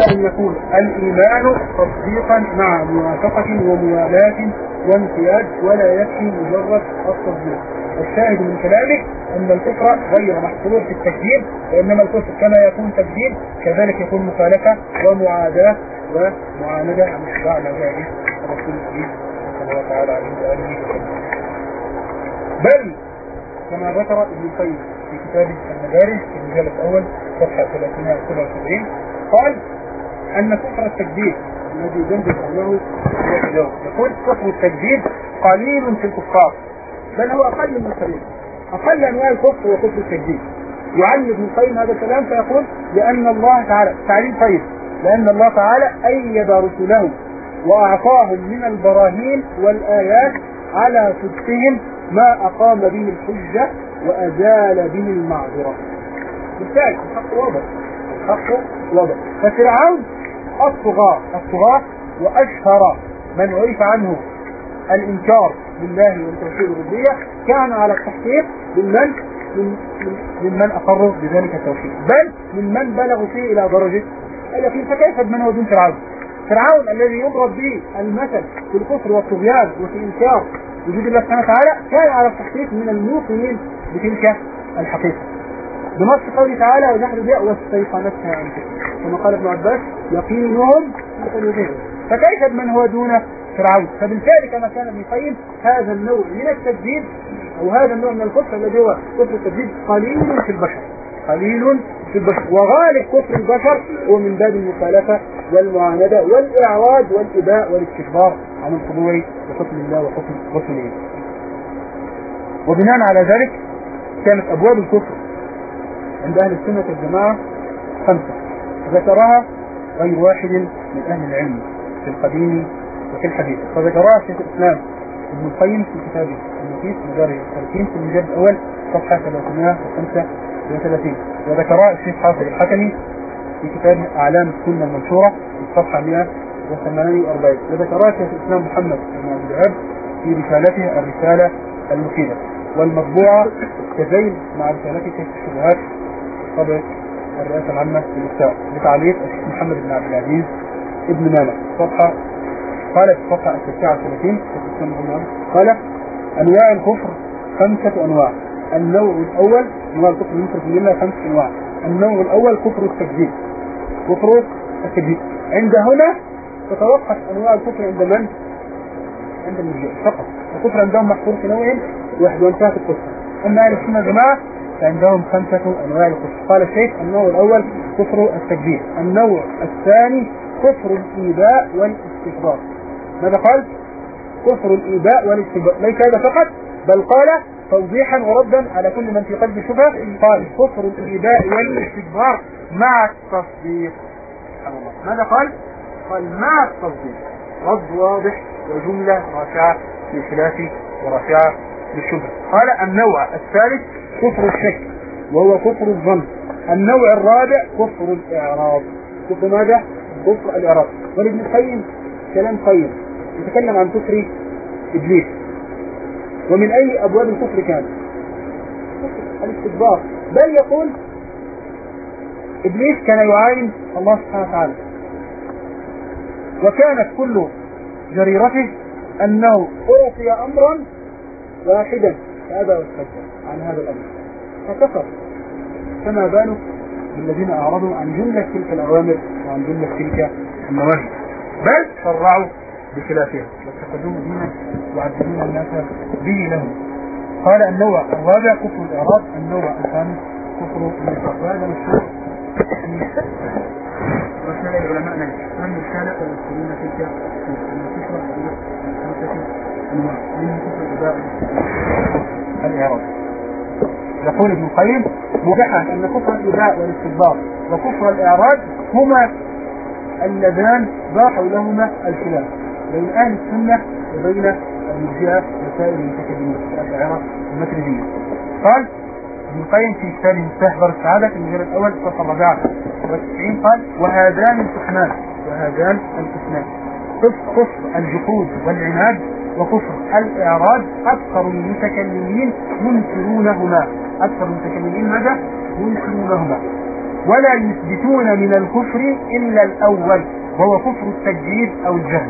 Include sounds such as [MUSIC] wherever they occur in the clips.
بأن يكون الإيمان تصديقا مع موافقة وموالاة وانقياد ولا يكفي مجرد التصديق. الشاهد من كلامه أن الكفر غير محصور في التكذيب وإنما الكفر كما يكون تكذيب كذلك يكون مخالفة ومعاداة ومعاندة اتباع مذاهب رسول الله صلى الله عليه وآله وسلم. بل كما ذكر ابن القيم في كتاب المدارس في المجال الأول صفحة 377 قال أن كفر التكذيب. الذي يجنب الله يقول كفر التكذيب قليل في الكفار بل هو أقل من القليل أقل أنواع الكفر هو كفر التكذيب. يعلم ابن القيم هذا الكلام فيقول لأن الله تعالى تعليم طيب لأن الله تعالى أيد رسله وأعطاهم من البراهين والآيات على صدقهم ما أقام به الحجة وأزال به المعذرة. بالفعل الحق واضح الحق واضح. ففرعون الطغاة الطغاة وأشهر من عرف عنه الإنكار بالله والتوحيد الربوبية كان على التحقيق ممن من ممن أقروا بذلك التوحيد بل ممن بلغوا فيه إلى درجة اليقين فكيف بمن هو دون فرعون؟ فرعون الذي يضرب به المثل في الكفر والطغيان وفي إنكار وجود الله سبحانه وتعالى كان على التحقيق من الموقنين بتلك الحقيقة. بنص قوله تعالى ونحن بها واستيقنتها أنفسهم كما قال ابن عباس يقينهم فكيف بمن هو دون فرعون؟ فبالتالي كما كان ابن القيم هذا النوع من التجديد أو هذا النوع من الكفر الذي هو كفر التجديد قليل في البشر. قليل في البشر. وغالب كفر البشر هو من باب المخالفة والمعاندة والإعراض والإباء والاستكبار عن الخضوع لحكم الله وحكم رسوله وبناء على ذلك كانت أبواب الكفر عند أهل السنة والجماعة خمسة. ذكرها غير واحد من أهل العلم في القديم وفي الحديث. فذكرها شيخ الإسلام ابن القيم في كتابه المفيد مجرد 30 في المجلد الأول صفحة 335 وذكرها الشيخ حافظ الحكمي في كتاب أعلام السنة المنشورة في الصفحة 148 وذكرها شيخ الإسلام محمد بن عبد الوهاب في رسالته الرسالة المفيدة. والمطبوعة كزين مع رسالته الشبهات طبعة الرئاسة العامة للمستوى بتعليق الشيخ محمد بن عبد العزيز ابن مانا صفحة قال في الصفحة التاسعة والثلاثين قال أنواع الكفر خمسة أنواع. النوع الأول أنواع الكفر المفرد لله خمس أنواع. النوع الأول كفر التكذيب كفر التكذيب عند هنا تتوقف أنواع الكفر عند من؟ عند المرجئة فقط. الكفر عندهم محصور في نوع واحد وأنتهت الكفر أما أهل السنة جماعة فعندهم خمسة أنواع الكفر. قال الشيخ النوع الأول كفر التكذيب النوع الثاني كفر الإيذاء والاستكبار. ماذا قال؟ كفر الإيباء والاستكبار. ليس هذا فقط بل قال توضيحا وردا على كل من في قلب شبهة قال كفر الإيباء والاستكبار مع التصديق. ماذا قال؟ قال مع التصديق. رد واضح وجملة رافعة للخلاف ورافعة للشبهة. قال النوع الثالث كفر الشك وهو كفر الظن. النوع الرابع كفر الإعراض كفر ماذا؟ كفر الإعراض ولابن القيم كلام قيم. يتكلم عن كفر إبليس. ومن أي أبواب الكفر كان؟ الاستكبار بل يقول إبليس كان يعاين الله سبحانه وتعالى. وكانت كل جريرته أنه أعطي أمرا واحدا فأبى واستكبر عن هذا الأمر. فكفر فما بالك بالذين أعرضوا عن جملة تلك الأوامر وعن جملة تلك النواهي. بل شرعوا بخلافها واتخذوه دينا وعدلون الناس به لهم. قال النوع الرابع كفر الإعراض النوع الخامس كفر النفاق وهذا مشهور رسالة العلماء نجد من رسالة ويذكرون تلك الكفر خمسة الإعراض يقول ابن القيم موضحا أن كفر الإباء والاستكبار وكفر الإعراض هما اللذان ضاحوا لهما الخلاف بين أهل السنة وبين المرجئة وسائر المتكلمين الأشاعرة المترجية قال ابن القيم في كتابه مفتاح دار السعادة في المجال الأول صفحة الرابعة والتسعين قال وهذان القسمان وهذان القسمان كفر الجحود والعناد وكفر الإعراض أكثر المتكلمين ينكرونهما. أكثر المتكلمين ماذا؟ ينكرونهما. ولا يثبتون من الكفر إلا الأول وهو كفر التجديد أو الجهل.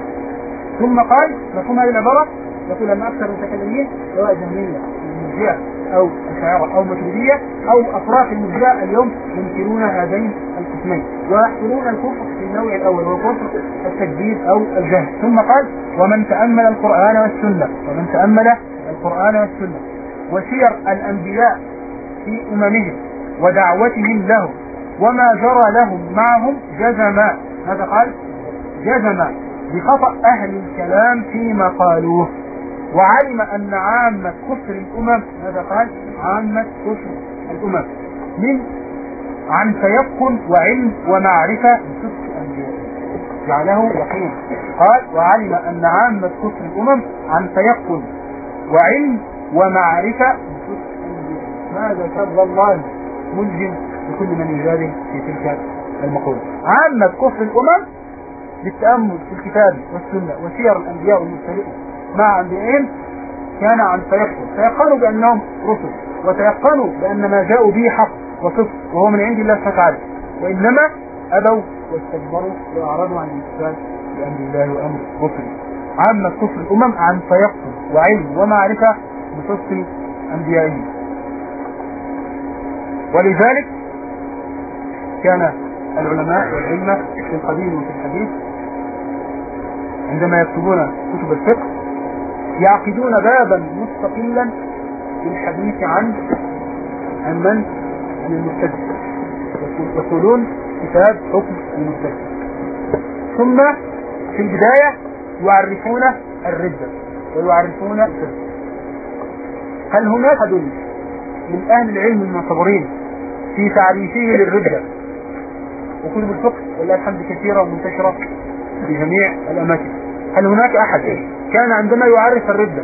ثم قال مفهوم هذه العبارة. يقول أن أكثر المتكلمين سواء جهمية المرجئة أو أشاعرة أو متريدية أو أفراح المرجئة اليوم ينكرون هذين القسمين. ويحصلون الكفر في النوع الأول وهو كفر التجديد أو الجهل. ثم قال ومن تأمل القرآن والسنة. ومن تأمل القرآن والسنة. وسير الأنبياء في أممهم ودعوتهم لهم وما جرى لهم معهم جزم ماذا قال؟ جزم بخطأ أهل الكلام فيما قالوه. وعلم أن عامة كفر الأمم ماذا قال؟ عامة كفر الأمم. من عن تيقن وعلم ومعرفة بصدق أنبياء جعله يقين. قال وعلم أن عامة كفر الأمم عن تيقن وعلم ومعرفة بصدق أنبياء ماذا شر الله ملزم لكل من يجادل في تلك المقولة؟ عامة كفر الأمم بالتأمل في الكتاب والسنة وسير الأنبياء والمرسلين مع أنبيائهم كان عن تيقن تيقنوا بأنهم رسل وتيقنوا بأن ما جاءوا به حق وصدق وهو من عند الله وتعالى. وإنما أبوا واستكبروا وأعرضوا عن الامتثال بأمر الله وأمر رسله عامة كفر الأمم عن تيقن وعلم ومعرفة بصدق أنبيائهم ولذلك كان العلماء والعلمة في القديم وفي الحديث عندما يكتبون كتب الفقه يعقدون بابا مستقلا للحديث عن عن من؟ عن المبتدئ يقولون كتاب حكم المبتدئ ثم في البداية يعرفون الردة ويعرفون الفقه هل هناك أحد من أهل العلم المعتبرين في تعريفه للردة وكتب الفقه ولله الحمد كثيرة ومنتشرة في جميع الأماكن. هل هناك أحد؟ كان عندما يعرف الردة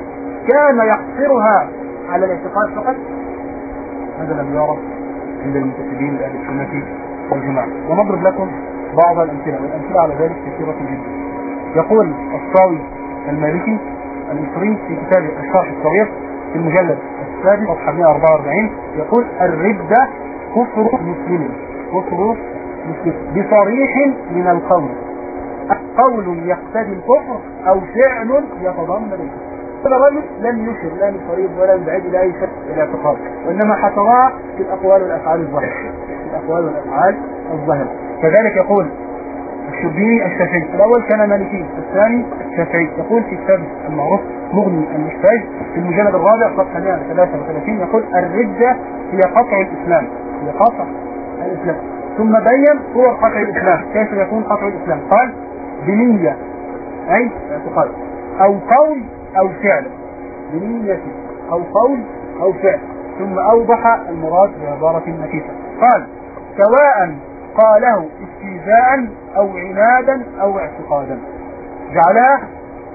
كان يقصرها على الاعتقاد فقط؟ هذا لم يعرف عند المنتسبين لأهل السنة والجماعة؟ ونضرب لكم بعض الأمثلة والأمثلة على ذلك كثيرة جدا. يقول الصاوي المالكي المصري في كتاب الشرح الصغير في المجلد السادس صفحة 144 يقول الردة كفر مسلم كفر مسلم بصريح من القول. قول يقتضي الكفر أو فعل يتضمن الكفر هذا الرجل لم يشر لا من قريب ولا من بعيد إلى أي شيء الاعتقاد وإنما حصرها في الأقوال والأفعال الظاهرة. في الأقوال والأفعال الظاهرة. كذلك يقول الشربيني الشافعي. الأول كان مالكي الثاني شافعي يقول في كتاب المعروف مغني المحتاج في المجلد الرابع صفحة 133 يقول الردة هي قطع الإسلام. هي قطع الإسلام. ثم بين صور قطع الإسلام. كيف يكون قطع الإسلام؟ قال بنية أي؟ اعتقاد أو قول أو فعل. بنية أو قول أو فعل. ثم أوضح المراد بعبارة نفيسة. قال سواء قاله استيزاء أو عنادا أو اعتقادا. جعلها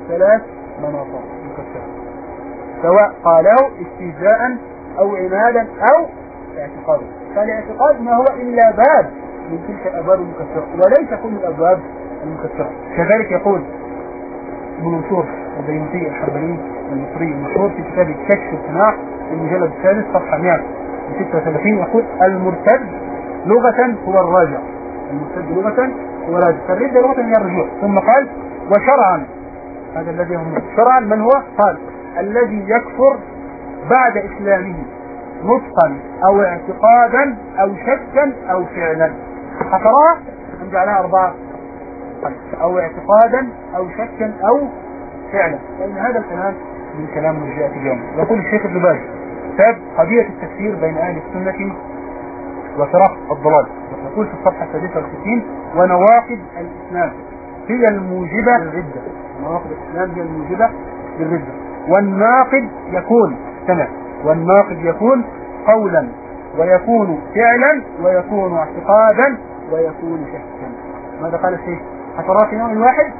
ثلاث مناطق مكسرة. سواء قاله استيزاء أو عنادا أو اعتقادا. فالاعتقاد ما هو إلا باب من تلك الأبواب المكسرة وليس كل الأبواب المكسرة كذلك يقول ابن منصور البيوتي الحربلي المصري المشهور في كتاب كشف القناع المجلد الثالث صفحة 136 يقول المرتد لغة هو الراجع. المرتد لغة هو الراجع. فالردة لغة هي الرجوع. ثم قال وشرعا. هذا الذي هم. شرعا من هو؟ قال الذي يكفر بعد إسلامه نطقا أو اعتقادا أو شكا أو فعلا. حصرها جعلها أربعة. أو اعتقادا أو شكا أو فعلا. فإن هذا الكلام من كلام مرجئة اليوم. يقول الشيخ ابن باز كتاب قضية التفسير بين أهل السنة وفرق الضلال. يقول في الصفحة السادسة والستين ونواقض الإسلام هي الموجبة للردة. نواقض الإسلام هي الموجبة للردة. والناقد يكون سمع والناقد يكون قولا ويكون فعلا ويكون اعتقادا ويكون شكا. ماذا قال الشيخ؟ حشرات نوع واحد.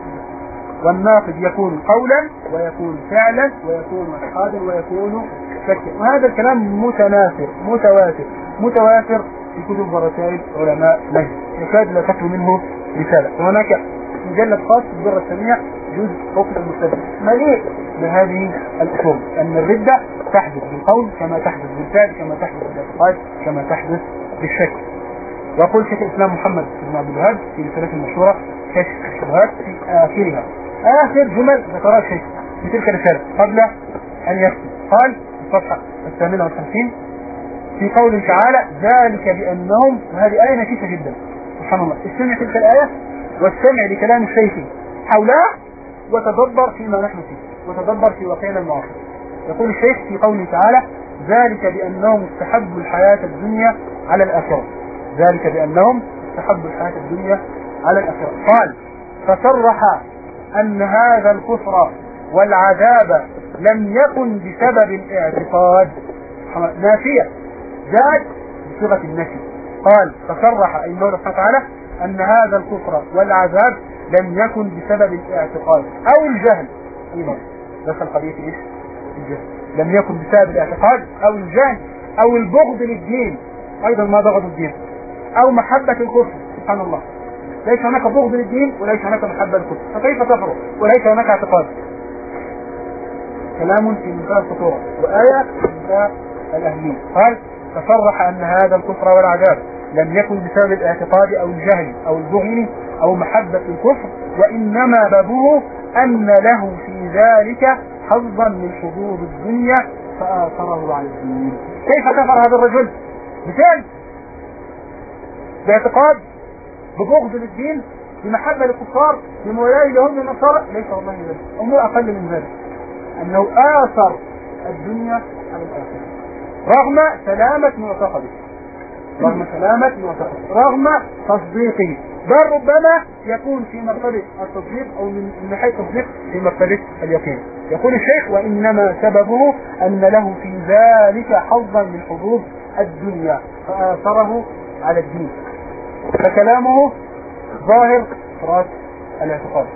والناقد يكون قولا ويكون فعلا ويكون اعتقادا ويكون شكا وهذا الكلام متناثر متواتر متواتر في كتب ورسائل علماء نجد يكاد لا تخلو منه رسالة. وهناك مجلد خاص بالدرة السميع جزء حكم المستدل مليء بهذه الأصول أن الردة تحدث بالقول كما تحدث بالفعل كما تحدث بالاعتقاد كما تحدث بالشك يقول شيخ الإسلام محمد بن عبد الوهاب في رسالته المشهورة كشف الشبهات في آخرها. آخر جمل ذكرها الشيخ في تلك الرسالة قبل أن يكتب قال في الصفحة الثامنة والخمسين في قول تعالى ذلك بأنهم وهذه آية نفيسة جدا. سبحان الله. استمع تلك الآية واستمع لكلام الشيخ حولها وتدبر فيما نحن فيه. وتدبر في واقعنا المعاصر. يقول الشيخ في قوله تعالى ذلك بأنهم استحبوا الحياة الدنيا على الآخرة ذلك بأنهم استحبوا الحياة الدنيا على الآخرة. قال فصرح أن هذا الكفر والعذاب لم يكن بسبب الاعتقاد. نافية جاءت بصيغة النفي. قال فصرح أي الله سبحانه وتعالى أن هذا الكفر والعذاب لم يكن بسبب الاعتقاد. أو الجهل. أيضا دخل قضية إيش؟ الجهل. لم يكن بسبب الاعتقاد أو الجهل أو البغض للدين. أيضا ما بغض الدين. أو محبة الكفر. سبحان الله. ليس هناك بغض للدين وليس هناك محبة للكفر. فكيف تفرق؟ وليس هناك اعتقاد. كلام في منتهى الخطورة. وآية في منتهى الأهمية قال تصرح أن هذا الكفر والعذاب لم يكن بسبب الاعتقاد أو الجهل أو البغي أو محبة الكفر وإنما بابه أن له في ذلك حظا من حظوظ الدنيا فآثره على الدين كيف كفر هذا الرجل؟ مثال. باعتقاد ببغض للدين بمحبة للكفار بمولاة لهم النصارى ليس والله ذلك. أمور أقل من ذلك. أنه آثر الدنيا على الآخرة. رغم سلامة معتقده. رغم سلامة معتقده. رغم تصديقه. بل ربما يكون في مرتبة التصديق أو من ناحية التصديق في مرتبة اليقين. يقول الشيخ وإنما سببه أن له في ذلك حظا من حظوظ الدنيا. فآثره على الدين. فكلامه ظاهر راس الاعتقاد.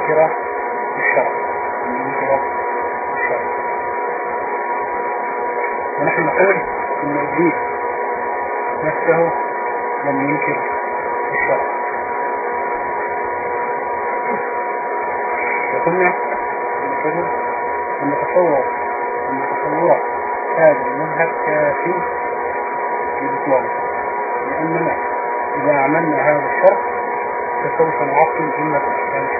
المنكرة للشرع المنكرة للشرع ونحن نقول إن الدين نفسه لم ينكر الشرع وقلنا إن نتصور ان تصور هذا المذهب كافي لبطلانه لأننا إذا عملنا هذا الشرط فسوف نعطل جملة الاحكام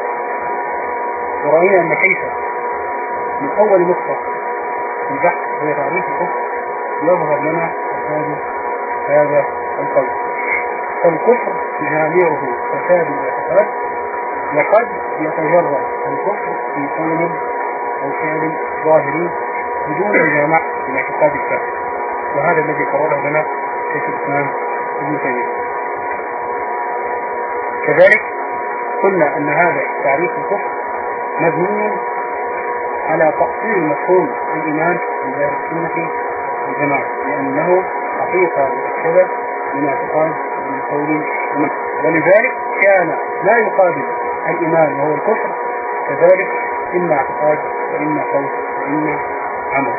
ورأينا أن كيف؟ من أول نقطة في البحث هي تعريف الكفر يظهر لنا فساد هذا القول. فالكفر جامعه فساد الاعتقاد لقد يتجرد الكفر في قول أو فعل ظاهري بدون الجامع من اعتقاد الكافر. وهذا الذي قرره لنا شيخ الإسلام ابن تيمية. كذلك قلنا أن هذا تعريف الكفر مبني على تقصير مفهوم الإيمان من غير السنة والجماعة لأنه حقيقة مؤكدة من اعتقاد من قول ولذلك كان ما يقابل الإيمان وهو الكفر كذلك إما اعتقاد وإما قول وإما عمل.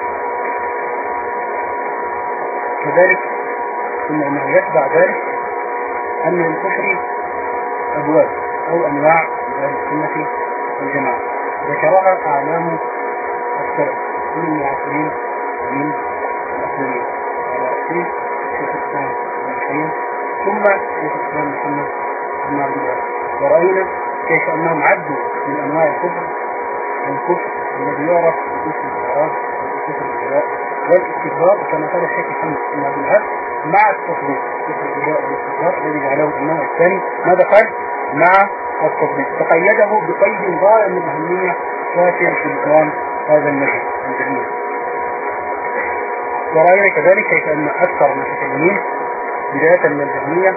كذلك ثم أنه يتبع ذلك أن للكفر أبواب أو أنواع من أهل السنة والجماعة ذكرها أعلام السلف من المعاصرين على رأسهم شيخ الإسلام والحين ثم شيخ الإسلام محمد بن عبد. الله ورأينا كيف أنهم عدوا من أنواع الكفر الكفر الذي يعرف باسم الإعراض وباسم الإجراء والاستكبار كما قال الشيخ محمد بن عبد الوهاب مع التطبيق كفر الإجراء والاستكبار الذي جعله النوع الثاني. ماذا قال؟ مع التطبيق تقيده بقيد غاية من شاكر في إكرام هذا النبي الجميل ورأينا كذلك كيف أن أكثر المتكلمين بداية من الجهمية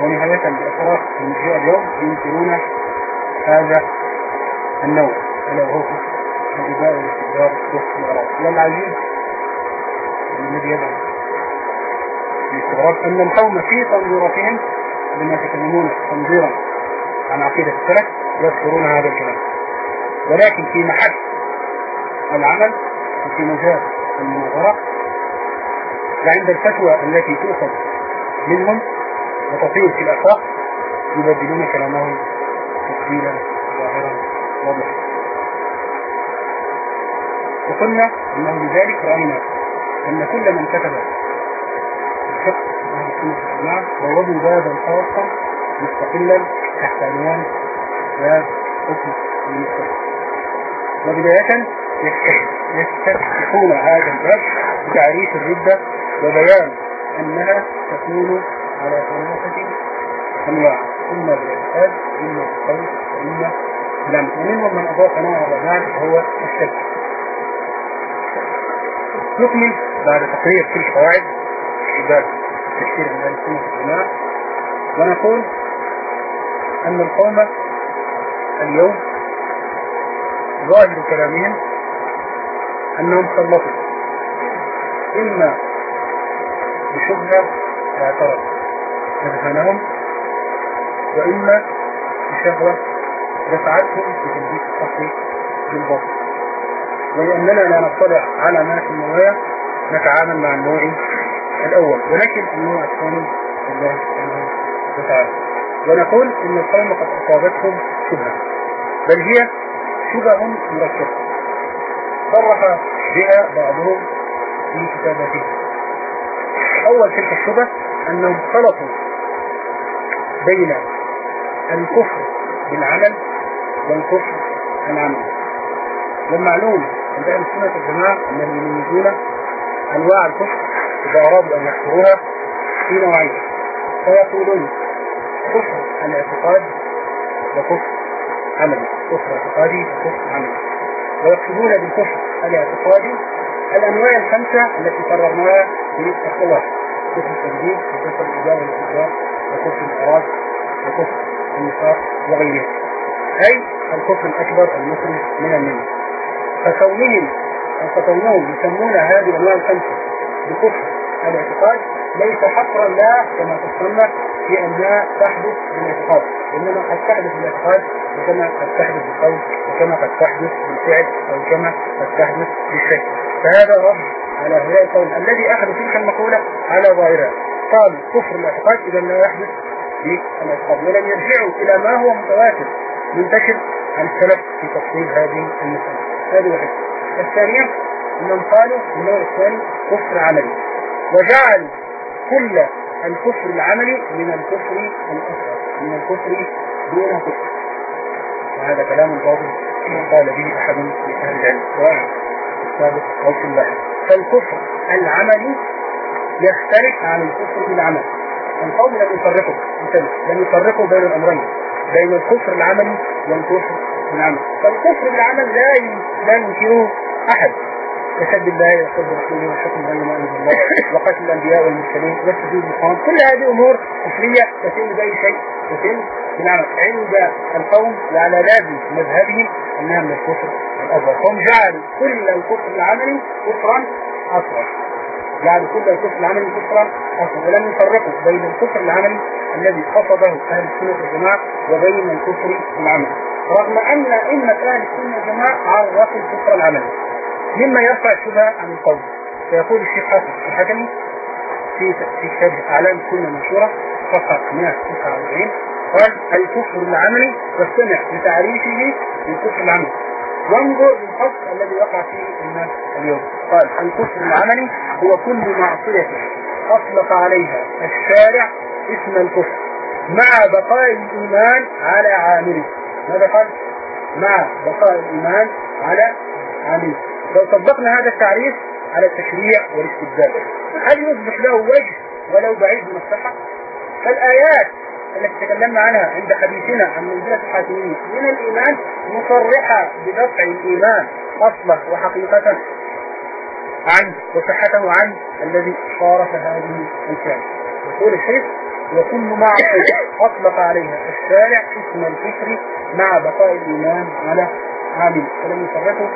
ونهاية بأسرار المرجئة اليوم ينكرون هذا النوع. ألا وهو الإباء والاستدبار والإعراض والعجيب الذي يدعو الاستغراب أن القوم في تنظيراتهم لما يتكلمون تنظيرا. عن عقيدة السلف يذكرون هذا الكلام. ولكن في محل العمل وفي مجال المناظرة وعند الفتوى التي تؤخذ منهم وتطير في الأفاق يبدلون كلامهم تفصيلا ظاهرا واضحا. وقلنا أنه لذلك رأينا أن كل من كتب الفقه أهل السنة والجماعة بوابوا بابا خاصا مستقلا تحت باب حكم المستقبل وبداية يستفتحون هذا الباب بتعريف الردة وبيان أنها تكون على ثلاثة أنواع. إما بالإعتاد إما بالقول وإما بالعمل ومنهم من أضاف نوع الرجال هو الشك نكمل بعد تقرير كل قواعد. في باب تفسير من السنة والجماعة ونقول أن القوم اليوم ظاهر كلامهم أنهم سلطوا إما بشبهة اعترض أذهانهم وإما بشهوة دفعتهم في تنبيه الصحي بالبطل ولأننا لا نطلع على ما في النوايا نتعامل مع النوع الأول. ولكن النوع الثاني الله سبحانه وتعالى. ونقول إن القوم قد أصابتهم شبهة. بل هي شبه مركبة. صرح بها بعضهم في كتاباته أول تلك الشبه أنهم خلطوا بين الكفر بالعمل والكفر العمل والمعلوم عند أهل السنة والجماعة أنهم يميزون أنواع الكفر إذا أرادوا أن يحصروها في نوعين. فيقولون كفر الاعتقاد وكفر عملي. كفر اعتقادي وكفر عملي. ويقصدون بالكفر الاعتقادي الأنواع الخمسة التي قررناها في الصلاة كفر التنجيل وكفر الإجابة والاستجابة وكفر الإعراض وكفر النفاق وغيره أي الكفر الأكبر المخرج من الملة. فكونهم فكونهم يسمون هذه الأنواع الخمسة بكفر الاعتقاد ليس حصرا لا كما تصنع في أنها تحدث بالاعتقاد إنما قد تحدث بالاعتقاد وكما قد تحدث بالقول وكما قد تحدث بالفعل أو كما قد تحدث بالشك فهذا رد على هؤلاء القول الذي أخذ تلك المقولة على ظاهرها. قالوا كفر الاعتقاد إذا لا يحدث بالاعتقاد ولم يرجعوا إلى ما هو متواتر. منتشر عن السلف في تفصيل هذه المسألة. هذه واحدة. الثانية أنهم قالوا النوع الثاني كفر عملي. وجعلوا كل الكفر العملي من الكفر الأصغر من الكفر دون كفر وهذا كلام باطل قال به أحد من أهل العلم. سواء السابق أو في اللاحق فالكفر العملي يختلف عن الكفر بالعمل القوم لم يفرقوا لم يفرقوا بين الأمرين. بين الكفر العملي والكفر العمل فالكفر بالعمل لا لا ينكره أحد. كسب الله وسب رسوله والحكم بين ما الله وقتل الأنبياء والمرسلين والسجود للقوم كل هذه أمور كفرية تتم باي شيء تتم بالعمل عند القوم وعلى لازم مذهبهم أنها من الكفر الاصغر هم جعلوا كل الكفر العملي كفرا اصغر جعلوا كل الكفر العملي كفرا اصغر ولم يفرقوا بين الكفر العملي الذي قصده أهل السنة والجماعة وبين الكفر العملي. رغم أن أئمة أهل السنة والجماعة عرفوا الكفر العملي. مما يرفع الشبهة عن القول. فيقول الشيخ حافظ الحكمي في في كتاب أعلام السنة المنشورة صفحة 149 قال الكفر العملي واستمع لتعريفه بالكفر العملي. وانظر للخط الذي وقع فيه الناس اليوم. قال الكفر العملي هو كل معصية أطلق عليها الشارع اسم الكفر مع بقاء الإيمان على عامله. ماذا قال؟ مع بقاء الإيمان على عامله. لو طبقنا هذا التعريف على التشريع والاستبدال. هل يصبح له وجه ولو بعيد من الصحة؟ فالآيات التي تكلمنا عنها عند حديثنا عن منزلة الحاكمين من الإيمان مصرحة بدفع الإيمان أصله وحقيقة عنه وصحته عنه الذي صارف هذه الفعل يقول الشيخ وكل معصية أطلق عليها الشارع اسم الفكر مع بقاء الإيمان على عامل فلم يفرقوا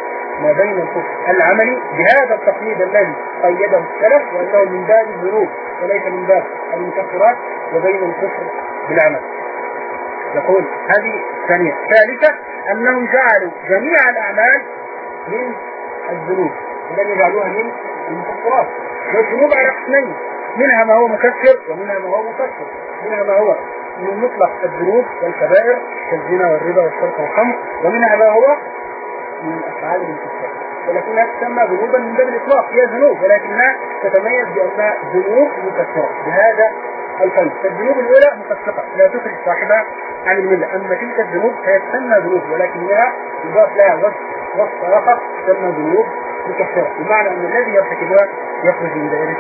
ما بين الكفر العملي بهذا التقييد الذي قيده السلف وأنه من باب الذنوب وليس من باب المكفرات وبين الكفر بالعمل. يقول هذه ثانية ثالثة أنهم جعلوا جميع الأعمال من الذنوب ولم يجعلوها من المكفرات. والذنوب على قسمين منها ما هو مكفر ومنها ما هو مكفر. منها ما هو من مطلق الذنوب والكبائر كالزنا والربا والشرك والخمر ومنها ما هو من الأفعال المكفرة ولكنها تسمى ذنوبا من باب الإطلاق هي ذنوب ولكنها تتميز بأنها ذنوب مكفرة بهذا القلب فالذنوب الأولى مفسقة لا تخرج صاحبها عن الملة أما تلك الذنوب فهي تسمى ذنوب ولكنها يضاف لها وصف وصف آخر تسمى ذنوب مكفرة بمعنى أن الذي يرتكبها يخرج من دائرة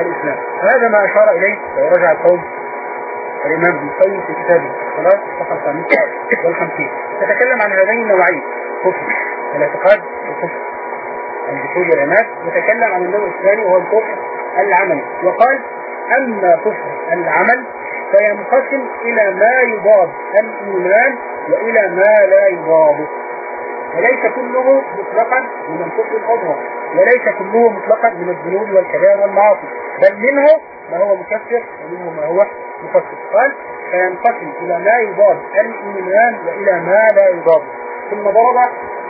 الإسلام هذا ما أشار إليه لو رجع القوم الإمام ابن القيم في كتابه الصلاة صفحة الخامسة والخمسين تتكلم عن هذين النوعين. كفر الاعتقاد والكفر الدخول والعناد يتكلم عن النوع الثاني وهو الكفر العملي. وقال أما كفر العمل فينقسم إلى ما يضاد الإيمان وإلى ما لا يضاده وليس كله مطلقا من الكفر الأظهر وليس كله مطلقا من الذنوب والكبائر والمعاصي. بل منه ما هو مكفر ومنه ما هو مفسر قال فينقسم إلى ما يضاد الإيمان وإلى ما لا يضاد. ثم ضرب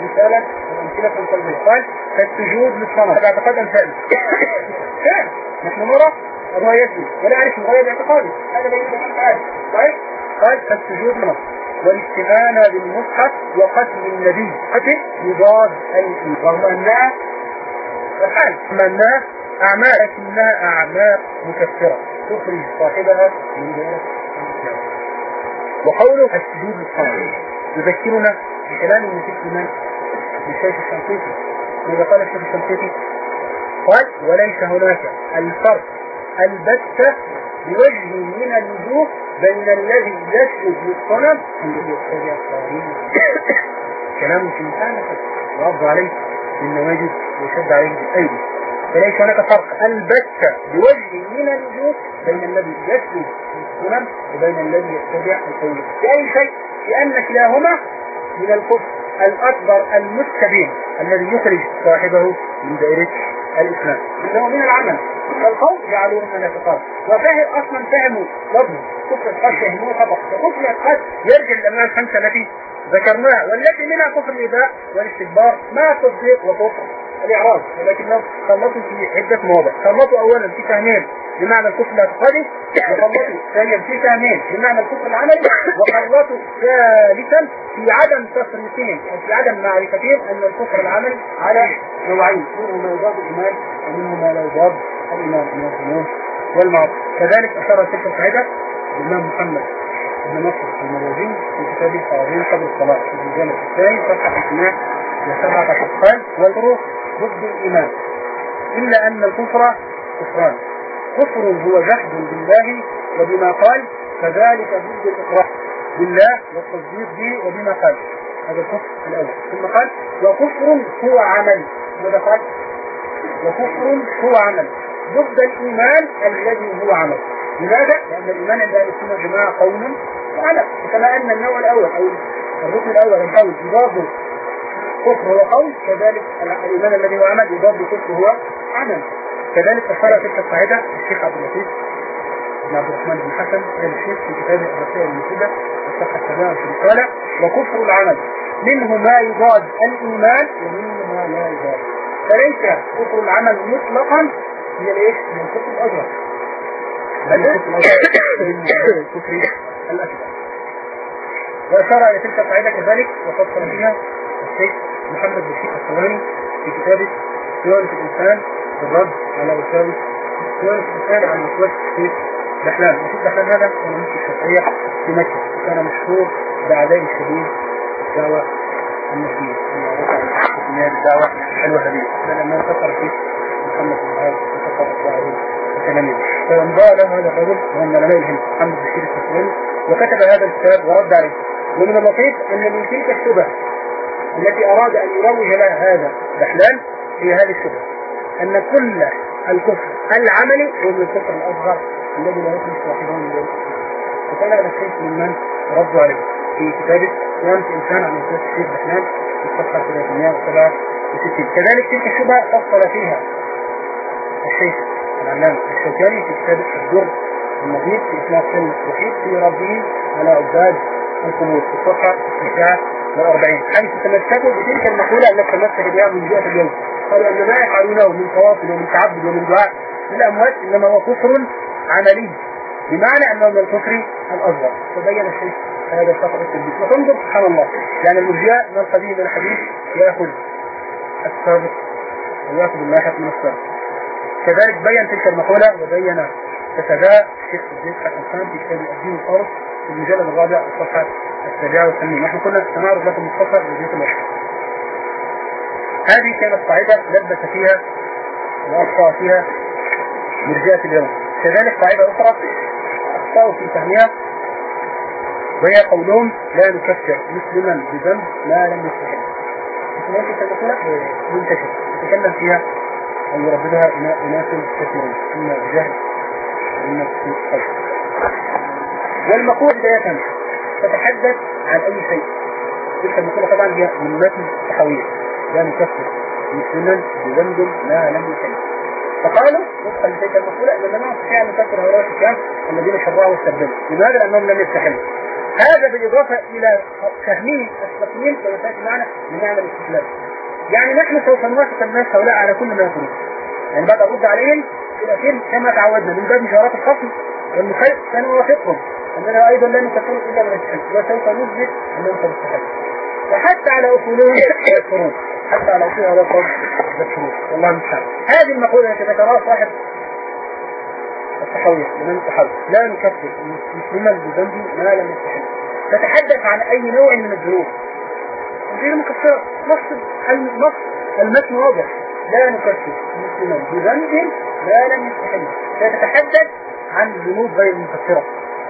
مثالا وأمثلة قلبية قال كالسجود للصنم هذا اعتقاد أمثال [COUGHS] نحن نرى روايته ولا يعرف الغاية باعتقاده هذا بين الحال طيب قال فالسجود للصنم والاستهانة بالمصحف وقتل النبي. قتل يضاد الإيمان. رغم أنها الحال. أنها أعمال. لكنها أعمال مكفرة. تخرج صاحبها من دائرة وقوله السجود للصنم يذكرنا من في الإيمان. للشيخ الشنقيطي ماذا قال الشيخ الشنقيطي قال وليس هناك الفرق البتة بوجه من الوجوه بين الذي يسجد للصنم والذي يتبع الصالحين كلام في مكانه ورد عليه بالنواجد ويشد عليه بالايدي فليس هناك فرق البتة بوجه من الوجوه بين الذي يسجد للصنم وبين الذي يتبع القول بأي شيء؟ لأن كلاهما من الكفر الأكبر المستبين الذي يخرج صاحبه من دائرة الإسلام. إنه من العمل. فالقوم جعلوه من الاعتقاد وفاهم أصلا فهموا لفظ كفر الخاص فهموه خطأ فكفر الاعتقاد يرجع للأنواع الخمسة التي ذكرناها. والتي منها كفر الإباء والاستكبار ما تصديق وكفر الإعراض ولكنهم خلطوا في عدة مواضع. خلطوا أولا في فهمين. بمعنى الكفر الاعتقادي وخلطوا ثانيا في فهمين. بمعنى الكفر العملي. وخلطوا ثالثا في عدم تفريقين. أو في عدم معرفتين أن الكفر العملي على نوعين. منه ما يضاد الإيمان ومنه ما لا يضاد الإيمان والمعاصي كذلك أشار تلك القاعدة الإمام محمد بن نصر الموازين في كتابه القواعدين قبل الصلاة في الجانب الثاني صفحة 200 وسبعة قال والروح ضد الإيمان إلا أن الكفر كفران. كفر هو جحد بالله وبما قال كذلك ضد الإقرار بالله والتصديق به وبما قال. هذا الكفر الأول. ثم قال وكفر هو عمل. ماذا قال؟ وكفر هو عمل. ضد الإيمان الذي هو عمل. لماذا؟ لأن الإيمان عند أهل السنة جماعة قول وعمل وكما أن النوع الأول أو الركن الأول القول يضاد كفر هو قول كذلك الإيمان الذي هو عمل يضاد كفر هو عمل كذلك أشار تلك القاعدة الشيخ عبد اللطيف بن عبد الرحمن بن حسن آل الشيخ في كتابه الرسائل المفيدة الصفحة في قال وكفر العمل منه ما يضاد الإيمان ومنه ما لا يضاد فليس كفر العمل مطلقا من الايش؟ من الكفر الأصغر بل الكفر الأكبر وأشار إلى تلك القاعدة كذلك وفصل فيها الشيخ محمد بشير الثواني في كتابه صيانة الإنسان بالرد على وساوس صيانة الإنسان عن وسواس الشيخ دحلان. الشيخ دحلان هذا كان مفتي الشرعية في مكة وكان مشهور بأعداء الشديد الدعوة المعروفة الدعوة الوهابية. لأنه فكر فيه محمد بن عبد وفكر أتباعه وتلاميذه فانضاء له هذا الرجل وهو من علماء الهند محمد بشير التسليمي وكتب هذا الكتاب ورد عليه. ومن اللطيف أن من تلك الشبه التي أراد أن يروج لها هذا دحلان هي هذه الشبهة. أن كل الكفر العملي هو من الكفر الأصغر الذي لا يخلص صاحبه من ذلك وكان هذا الشيخ ممن ردوا عليه. في كتابه قيامة إنسان عن أساس الشيخ دحلان في الصفحة 367 كذلك تلك الشبهة فصل فيها الشيخ العلامة الشوكاني في كتاب الدر النظيف في إسناد سن الوحيد في رده على عباد القبور في الصفحة 49 حيث تمسكوا بتلك المقولة التي تمسك بها من جهة اليوم. قالوا أن ما يفعلونه من تواصل ومن تعبد ومن دعاء للأموات إنما هو كفر عملي. بمعنى أنه من الكفر الأصغر. فبين الشيخ هذا الخطأ التلبيس وتنظر سبحان الله. يعني المرجئة من القديم الحديث يأخذ السابق ويأخذ اللاحق من السابق. كذلك بين تلك المقولة وبين كتباء الشيخ الزيد حسن في كتاب الدين الفارس في المجلد الرابع الصفحة السابعة والثمانين. نحن كنا سنعرض لكم مختصر لجزء الأشهر هذه كانت قاعدة لبس فيها وأخطأ فيها مرجئة اليوم. كذلك قاعدة أخرى أخطأوا في فهمها وهي قولهم لا نكفر مسلما بذنب ما لم يستحق. ممكن تقول منتشر. يتكلم فيها أو يرددها أناس كثيرون إما بجهل وإما بقلب والمقولة بداية تتحدث عن أي شيء. تلك المقولة طبعا هي من المتن الصحوية لا نكفر. مسلما بذنب ما لم يستحق فقالوا وفقا لتلك المقولة أن لا نستطيع أن نكفر هؤلاء الحكام الذين شرعوا واستبدلوا لماذا؟ لأنهم لم يستحلوا. هذا بالإضافة إلى فهمهم التقنين كما تأتي معنا بمعنى الاستقلال يعني نحن سوف نوافق الناس هؤلاء على كل ما يقولون يعني بعد أرد عليهم في الأخير كما تعودنا من باب مشارات الخصم والمخالف سنوافقهم أننا أيضا لا نكفر إلا من الشحن وسوف نثبت أنهم قد استحلوا وحتى على أصولهم يكفرون حتى على أصولهم هذا يكفرون والله المستعان. هذه المقولة التي ذكرها صاحب التحوية لمن التحوي لا نكفر. مسلما بذنب ما لم يستحل. تتحدث عن أي نوع من الذنوب. غير مكفرة. نص النص المتن واضح لا نكفر مسلما بذنب ما لم يستحل. فتتحدث عن ذنوب غير مكفرة.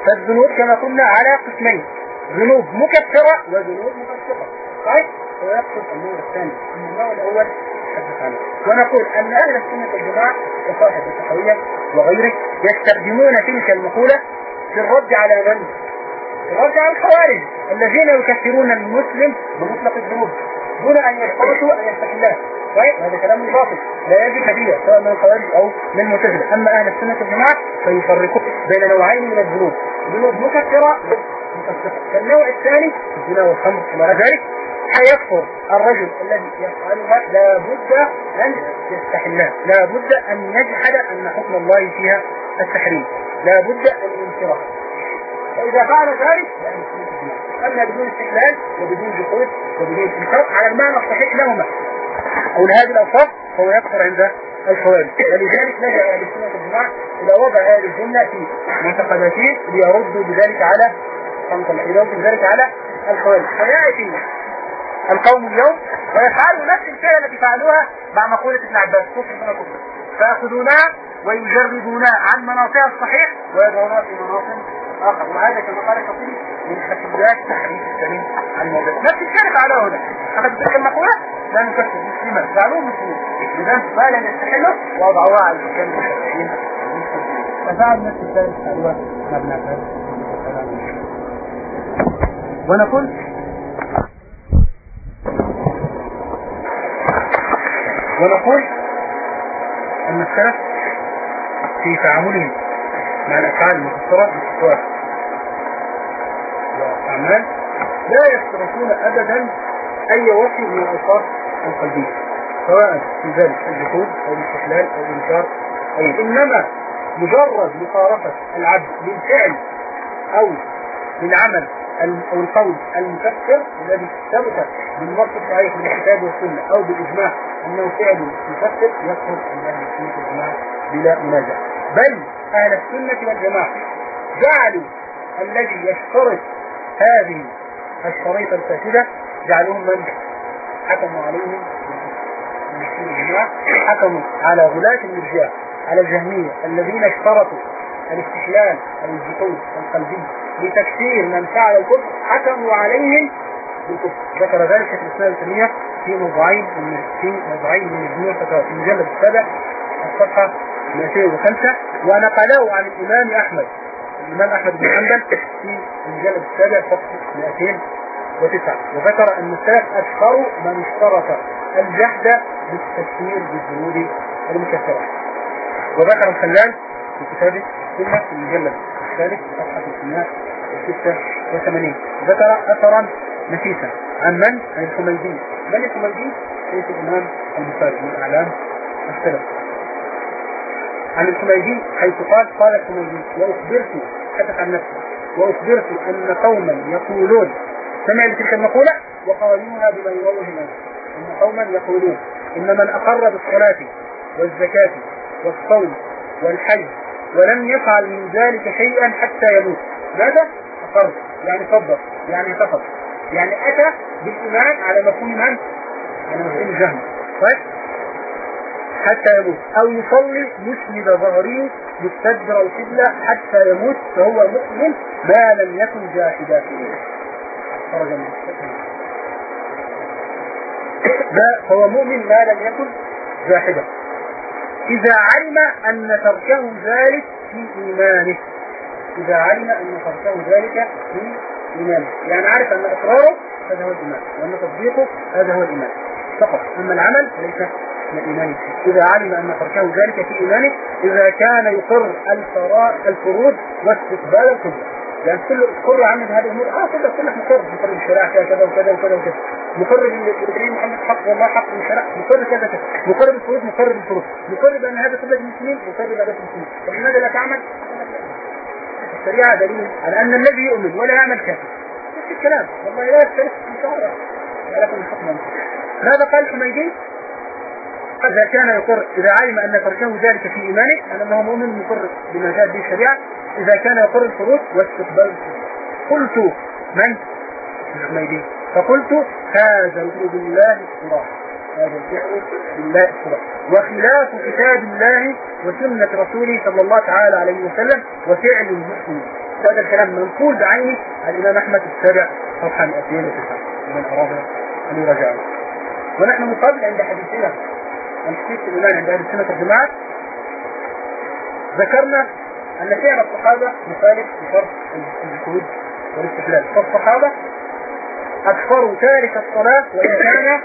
فالذنوب كما قلنا على قسمين. ذنوب مكفرة وذنوب مكفرة. طيب هو يقصد النوع الثاني النوع الأول نتحدث عنه. ونقول أن أهل السنة والجماعة وصاحب التحوية وغيره يستخدمون تلك المقولة في الرد على من؟ على الخوارج الذين يكفرون المسلم بمطلق الذنوب دون أن يشترطوا أن يستحلها طيب هذا كلام باطل. لا يجب نتيجة سواء من الخوارج أو من المعتزلة. أما أهل السنة والجماعة فيفرقون بين نوعين من الذنوب. ذنوب مكفرة كالنوع الثاني الزنا والخمر وما ذلك. حيكفر الرجل الذي يفعلها. لابد أن يستحلها لابد أن يجحد أن حكم الله فيها التحريم. لابد أن ينكرها. فإذا فعل ذلك أما بدون استحلال وبدون جحود وبدون انكار على المعنى الصحيح لهما. أو لهذه الأوصاف فهو يكفر عند الخوارج. ولذلك لجأ أهل السنة والجماعة إلى وضع هذه الجملة في معتقداتهم ليردوا بذلك على يردوا بذلك على الخوارج. فيأتي القوم اليوم ويفعلوا نفس الفعل التي فعلوها مع مقولة ابن عباس. كفر من كفر فيأخذونها ويجردونها عن مناطقها الصحيح ويضعونها في مناطق آخر وهذا كما قال الخطيب من خفيات تحريف السليم عن الموضوع نفس الشيء فعلوه هنا. أخذوا تلك المقولة لا نكفر مسلما. فعلوه مسلمين بذنب ما لم يستحله ووضعوها على الحكام المشركين ففعل نفس مع ابن عباس ونقول؟ ونقول أن السلف في تعاملهم مع الأفعال المفسرة بالصفات والأعمال لا يشترطون أبدا أي وصف من الأوصاف القلبية سواء في ذلك الجحود أو الاستحلال أو الإنكار أو إنما مجرد مقارفة العبد للفعل أو للعمل أو القول المفكر الذي ثبت بالنص الصحيح من الكتاب والسنة أو بالإجماع أنه فعل مفكر يدخل أهل السنة والجماعة بلا منازع. بل أهل السنة والجماعة جعلوا الذي يشترط هذه الشريطة الفاسدة جعلوهم من؟ حكموا عليهم. حكموا على غلاة المرجاء على الجهمية الذين اشترطوا الاستحلال الجحود القلبي لتكفير من فعل الكفر. حكموا عليهم بالكفر. ذكر ذلك في الإسلام التنمية في موضوعين من في موضوعين من مجموع في المجلد السابع الصفحة 205 ونقله عن الإمام أحمد. الإمام أحمد بن حنبل في المجلد السابع صفحة 209 وذكر أن السلف أكثر من اشترط الجحد بالتفسير بالذنوب المكفرة. وذكر الخلال في كتابه ثم في المجلد الثالث صفحة 386 ذكر أثرا نفيسا عن من؟ عن الحميدي. من الحميدي؟ شيخ الإمام البخاري من أعلام السلف عن الحميدي حيث قال قال الحميدي وأخبرت حدث عن نفسه وأخبرت أن قوما يقولون سمع تلك المقولة وقالوها بما يروه الناس أن قوما يقولون إن من أقر بالصلاة والزكاة والصوم والحج ولم يفعل من ذلك شيئا حتى يموت ماذا؟ أقر يعني صدق يعني اعتقد يعني أتى بالإيمان على مفهوم من؟ على مفهوم الجهل طيب حتى يموت. أو يصلي مسند ظهره مستدبر القبلة حتى يموت فهو مؤمن ما لم يكن جاحدا من فهو مؤمن ما لم يكن جاحدا. إذا علم أن تركه ذلك في إيمانه. إذا علم أن تركه ذلك في إيمانه. يعني عارف أن إقراره هذا هو الإيمان وأن تصديقه هذا هو الإيمان. فقط. أما العمل ليس من إيمانه إذا علم أن تركه ذلك في إيمانه إذا كان يقر الفروض واستقبال القبلة يعني كل كل عامل هذه الأمور آه كل كل مقر مقر بالشريعه كذا كذا وكذا وكذا وكذا. مقر بالابراهيم محمد حق والله حق بالشرع مقر كذا كذا. مقر بالفروض مقر بالفروض مقر بأن هذا قبله المسلمين مقر بعباده المسلمين. فلماذا لا تعمل؟ الشريعة دليل على أن الذي يؤمن ولا يعمل كافر. نفس الكلام. والله لا يختلف في شرع ولكن الحكم ماذا قال الحميدي؟ إذا كان يقر إذا علم أن تركه ذلك في إيمانه أنه مؤمن مقر بما جاء به الشريعة إذا كان يقر الفروض واستقبال قلت من؟ الحميدي. فقلت هذا بالله الصلاح هذا الفعل بالله الصلاح وخلاف كتاب الله وسنة رسوله صلى الله تعالى عليه وسلم وفعل المسلمين هذا الكلام منقول بعينه. الإمام أحمد السابع صفحة 209 من أراد أن يراجعه. ونحن مقابل عند حديثنا. حديث الإيمان عند أهل السنة والجماعة ذكرنا أن فعل الصحابة مخالف لشرط الجهود والاستحلال. فالصحابة أكثروا تارك الصلاة وإن كان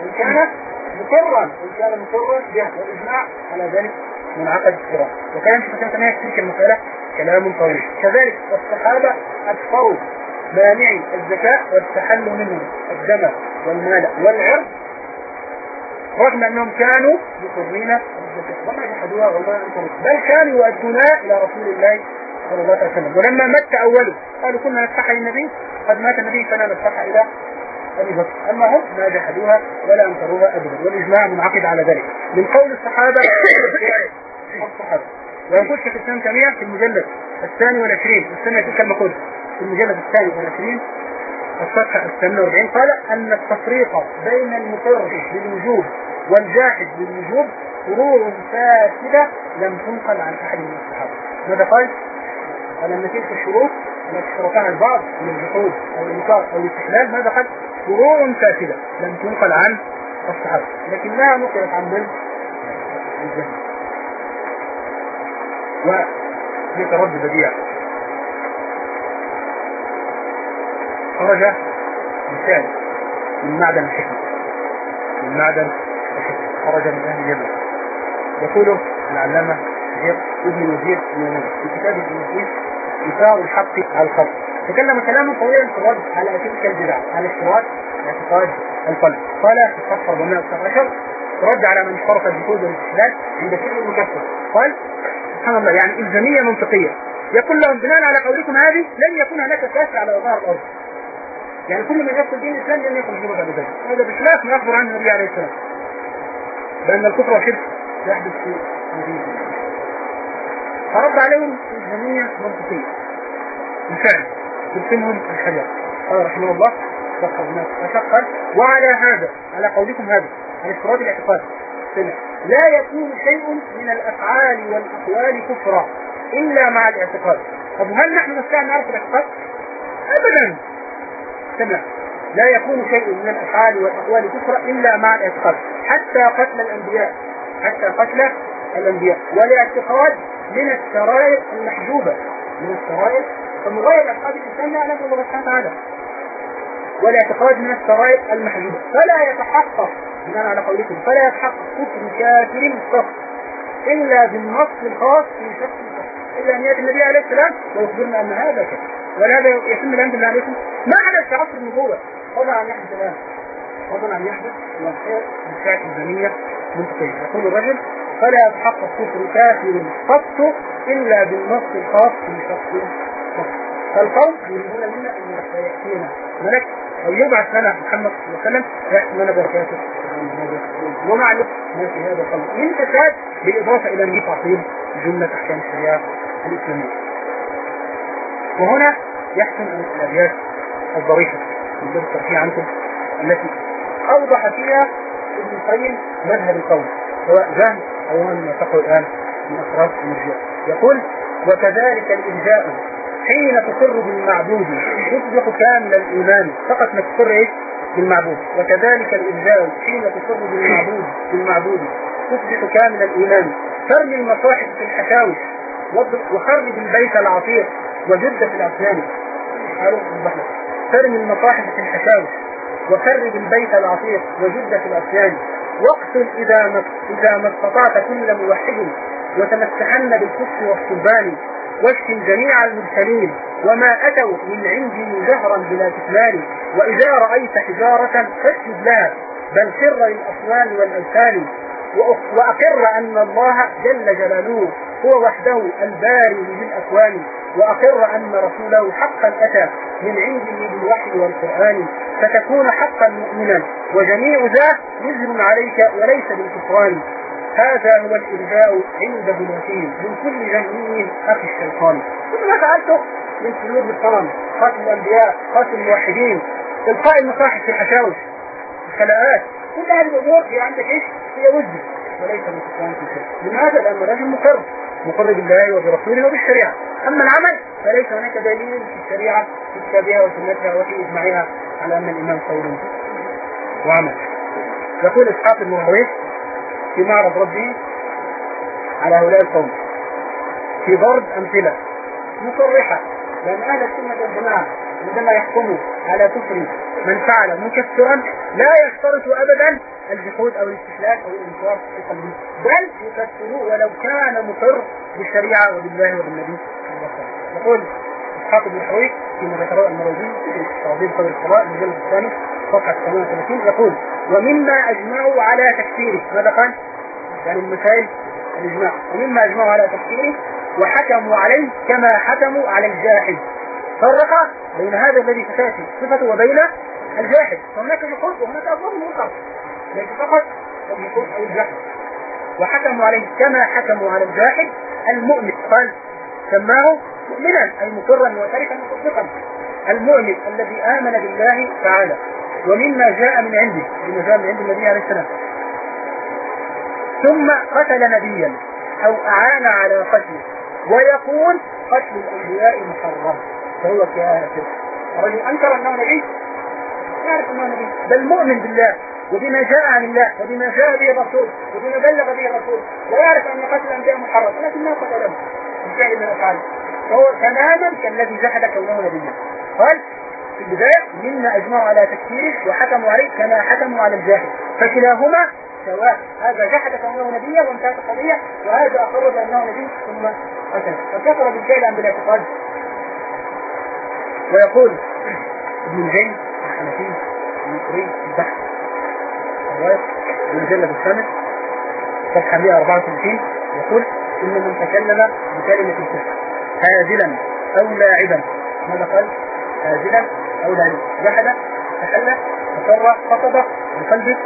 وإن كان مقرا وإن كان مقرا بها والإجماع على ذلك منعقد الصلاة وكان في فتاة تلك المسألة كلام طويل. كذلك الصحابة أكثروا مانعي الزكاة واستحلوا منهم الدم والمال والعرض رغم أنهم كانوا مقرين جحدوها بل كانوا يؤدونها إلى رسول الله صلى الله عليه وسلم. ولما مات أوله قالوا كنا ندفعها للنبي قد مات النبي فلا ندفعها إلى أبي بكر. أما هم ما جحدوها ولا أنكروها أبدا. والإجماع منعقد على ذلك. من قول الصحابة الصحابة ويقول شيخ الإسلام تيمية في المجلد الثاني والعشرين السنة تلك المقول في المجلد الثاني والعشرين الصفحة الثامنة والأربعين قال أن التفريق بين المقر بالوجوب والجاحد بالوجوب فروع فاسدة لم تنقل عن أحد من الصحابة ماذا قال؟ قال أن تلك الشروط التي اشترطها البعض من الجحود أو الإنكار أو الاستحلال ماذا قال؟ فروع فاسدة لم تنقل عن الصحابة لكنها نقلت عن من؟ الجهل وهناك رد بديع خرج مثال من معدن الحكمة من معدن خرج من أهل اليمن. يقول العلامة ابن وزير في كتاب ابن إثار الحق على الخط تكلم كلاما طويلا في الرد على تلك البدع. على اشتراك اعتقاد القلب. قال في الصفحة 419 رد على من اشترط الجهود والاستحلال عند كل المكفر. قال سبحان الله يعني إلزامية منطقية. يقول لهم بناء على قولكم هذه لن يكون هناك كافر على ظهر الأرض. يعني كل من يدخل دين الاسلام لن يكون في بعد ذلك. هذا بخلاف ما أخبر عنه النبي عليه السلام. بان الكفر والشرك يحدث في مدينه فرد عليهم الجميع منطقيه بالفعل تلزمهم الحجر قال رحمه الله شق الناس أشقا وعلى هذا على قولكم هذا على افتراض الاعتقاد. لا يكون شيء من الأفعال والأقوال كفرا إلا مع الاعتقاد. طب هل نحن نستطيع نعرف الاعتقاد؟ أبدا. سمع لا يكون شيء من الأفعال والأقوال كفرا إلا مع الإعتقاد حتى قتل الأنبياء حتى قتل الأنبياء. والاعتقاد من الشرائع المحجوبة من الشرائع فمغير اعتقاد الإنسان لا يعلم الله سبحانه وتعالى. والاعتقاد من الشرائع المحجوبة. فلا يتحقق بناء على قولكم فلا يتحقق كفر كافر فقط إلا بالنص الخاص في شخص إلا أن يأتي النبي عليه السلام ويخبرنا أن هذا كفر. ولهذا يتم الأمر بالله عليكم؟ ما حدث في عصر النبوة. فضل أن يحدث الآن فضل أن يحدث والخير بالساعة الزمنية منطقية يقول الرجل فلا يتحقق كفر كافر قط إلا بالنص الخاص في شخص فالقوم يريدون منا أن يأتينا ملك أو يبعث لنا محمد صلى الله عليه وسلم يأتي لنا بركاته. ونعلم ما في هذا القول من فساد بالإضافة إلى أن تعطيل جملة أحكام الشريعة الإسلامية. وهنا يحسن أن الأبيات الظريفة من باب الترفيه عنكم التي أوضح فيها ابن القيم مذهب القول سواء ذهب أو من يعتقد الآن من أسرار المرجئة يقول وكذلك الإرجاء حين تقر بالمعبود تصبح كامل الإيمان فقط ما تقر إيه بالمعبود. وكذلك الإرجاء حين تقر بالمعبود بالمعبود تصبح كامل الإيمان. ترمي المصاحف في الحشاوش وخرج البيت العتيق وجد في الأسنان. ترمي المصاحف في الحشاوش وخرج البيت العتيق وجد في الأسنان. واقتل إذا ما إذا ما استطعت كل موحد. وتمسحن بالكفر والصلبان واشتم جميع المبتلين وما أتوا من عندي جهرا بلا كتمان وإذا رأيت حجارة فاسجد لها. بل سر للأصنام والأوثان وأقر أن الله جل جلاله هو وحده الباري للأكوان وأقر أن رسوله حقا أتى من عنده بالوحي والقرآن فتكون حقا مؤمنا وجميع ذا وزر عليك وليس بالكفران هذا هو الإرجاء عنده الوكيل من كل جميع أخي الشيطان كل ما فعلته من سلوك الصنم قتل الأنبياء قتل الموحدين إلقاء المصاحف في الحشاوش الخلاءات كل هذه الأمور هي عندك إيش؟ هي وجه وليس من في شيء لماذا؟ لأن الرجل مقر مقر بالله وبرسوله وبالشريعة. أما العمل فليس هناك دليل في الشريعة في كتابها وسنتها وفي إجماعها على أن الإمام قول وعمل. يقول إسحاق بن راهويه في معرض ربه على هؤلاء القوم. في ضرب أمثلة مصرحة. لأن أهل السنة والجماعة عندما يحكموا على كفر من فعل مكفرا لا يشترط أبدا الجحود أو الاستحلال أو الإنكار في قلبه بل يكفروه ولو كان مقر بالشريعة وبالله وبالنبي يقول إسحاق بن حويك فيما ذكره المروزي في تعظيم قدر القضاء المجلد الثاني صفحة 38 يقول ومما أجمعوا على تكفيره ماذا قال؟ يعني المسائل الإجماع ومما أجمعوا على تكفيره وحكموا عليه كما حكموا على الجاحد فرق بين هذا الذي تتاتي صفته وبين الجاحد. فهناك جحود وهناك أفضل منكر ليس فقط الجحود أو الجحد وحكموا عليه كما حكموا على الجاحد المؤمن. قال سماه مؤمنا أي مقرا وتركا مصدقا. المؤمن الذي آمن بالله تعالى. ومما جاء من عنده. مما جاء من عند النبي عليه السلام. ثم قتل نبيا أو أعان على قتله. ويقول قتل الأنبياء محرم فهو كافر الرجل أنكر أنه نبي؟ يعرف أنه نبي. بل مؤمن بالله وبما جاء عن الله وبما جاء به الرسول وبما بلغ به الرسول ويعرف أن قتل الأنبياء محرم لكنه قتله. بالفعل من أفعاله. فهو تماما كالذي جحد كونه نبيا. قال في البداية مما أجمعوا على تكفيره وحكموا عليه كما حكموا على الجاهل. فكلاهما سواء هذا جحد كونه نبيا وانتهت القضية وهذا أقر بأنه نبي ثم قتل. فكفر بالفعل عن بالاعتقاد ويقول ابن الجن الحنفي المصري البحث. الرواية المجلد الخامس صفحة 134 يقول إن من تكلم بكلمة الكفر هازلا أو لاعبا. ماذا قال؟ هازلا أو لاعبا. جحد تحلى تسرى خطب بقلبه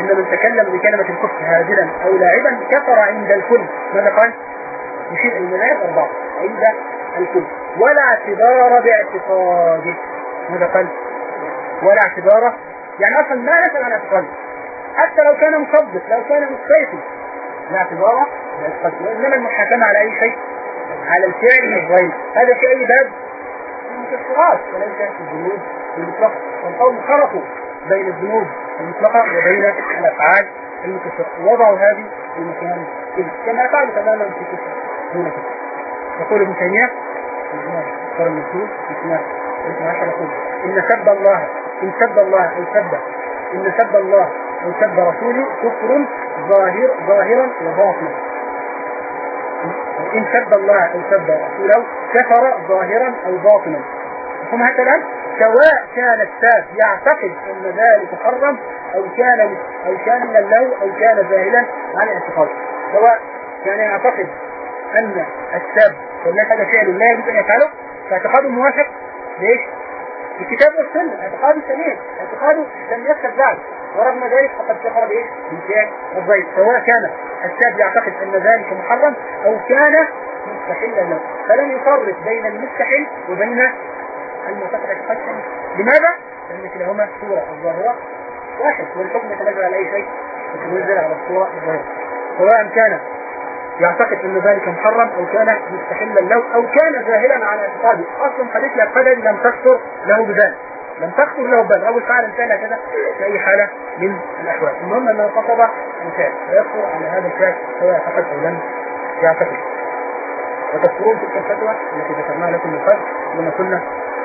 إن من تكلم بكلمة الكفر هازلا أو لاعبا كفر عند الكل. ماذا قال؟ يشير المذاهب أربعة عند الكل ولا اعتبار باعتقاده ماذا قال؟ ولا اعتبار. يعني أصلا ما نسأل عن اعتقاده حتى لو كان مصدق لو كان مستيقظ لا اعتبار باعتقاده وإنما المحاكمة على أي شيء؟ على الفعل غير. هذا في أي باب؟ المكفرات وليس في الذنوب المطلقة. والقوم خلطوا بين الذنوب المطلقة وبين الأفعال المكفرة وضعوا هذه المكان كما فعلوا تماما في كفر دون كفر يقول ابن تيمية قال يقول إن سب الله إن سب الله أو سب إن سب الله أو سب رسوله كفر ظاهر ظاهرا وباطنا. إن سب الله أو سب رسوله كفر ظاهرا أو باطنا. ثم هذا الآن؟ سواء كان الساب يعتقد أن ذلك محرم أو كان أو كان اللو أو كان جاهلا عن اعتقاده سواء كان يعتقد أن الساب والناس هذا فعل لا يجب أن يفعله فاعتقاده موافق ليش؟ الكتاب والسنة اعتقاده سليم اعتقاده لم يكتب بعد ورغم ذلك فقد كفر بايه؟ بالفعل الضيف سواء كان الساب يعتقد أن ذلك محرم أو كان مستحلا له فلم يفرق بين المستحل وبين المعتقد اعتقاد لماذا؟ لأن كلاهما صورة الظاهرة واحد والحكم يتنزل على أي شيء يتنزل على الصورة الظاهرة سواء كان يعتقد أن ذلك محرم أو كان مستحلا له أو كان جاهلا على إعتقاده. أصلا حديث القدر لم تخطر له بذلك. لم تخطر له بال أول فعل الفعل كذا في أي حالة من الأحوال. المهم أنه قصد الفعل ويكفر على هذا الفعل سواء اعتقد أو لم يعتقد. وتذكرون تلك الفتوى التي ذكرناها لكم من قبل. لما كنا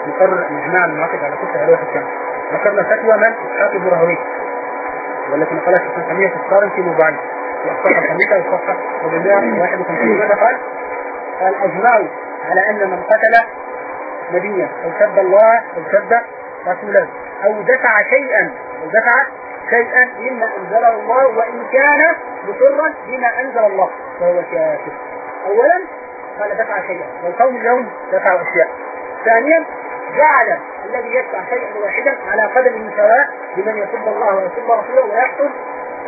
نقرر الاجماع المنعقد على كتب الواحد الشمس ذكرنا فتوى من؟ اسحاق البرهوي والتي نقلها الحمية الصارم في في الصفحة الخامسة والصفحة 451 ماذا قال؟ قال أجمعوا على أن من قتل نبيا أو سب الله أو سب رسوله أو دفع شيئا أو دفع شيئا مما أنزله الله وإن كان مصرا بما أنزل الله فهو كافر أولا قال دفع شيئا. والقوم اليوم دفعوا أشياء. ثانيا جعل الذي يدفع شيئا واحدا على قدم المساواة بمن يسب الله ويسب رسوله ويقتل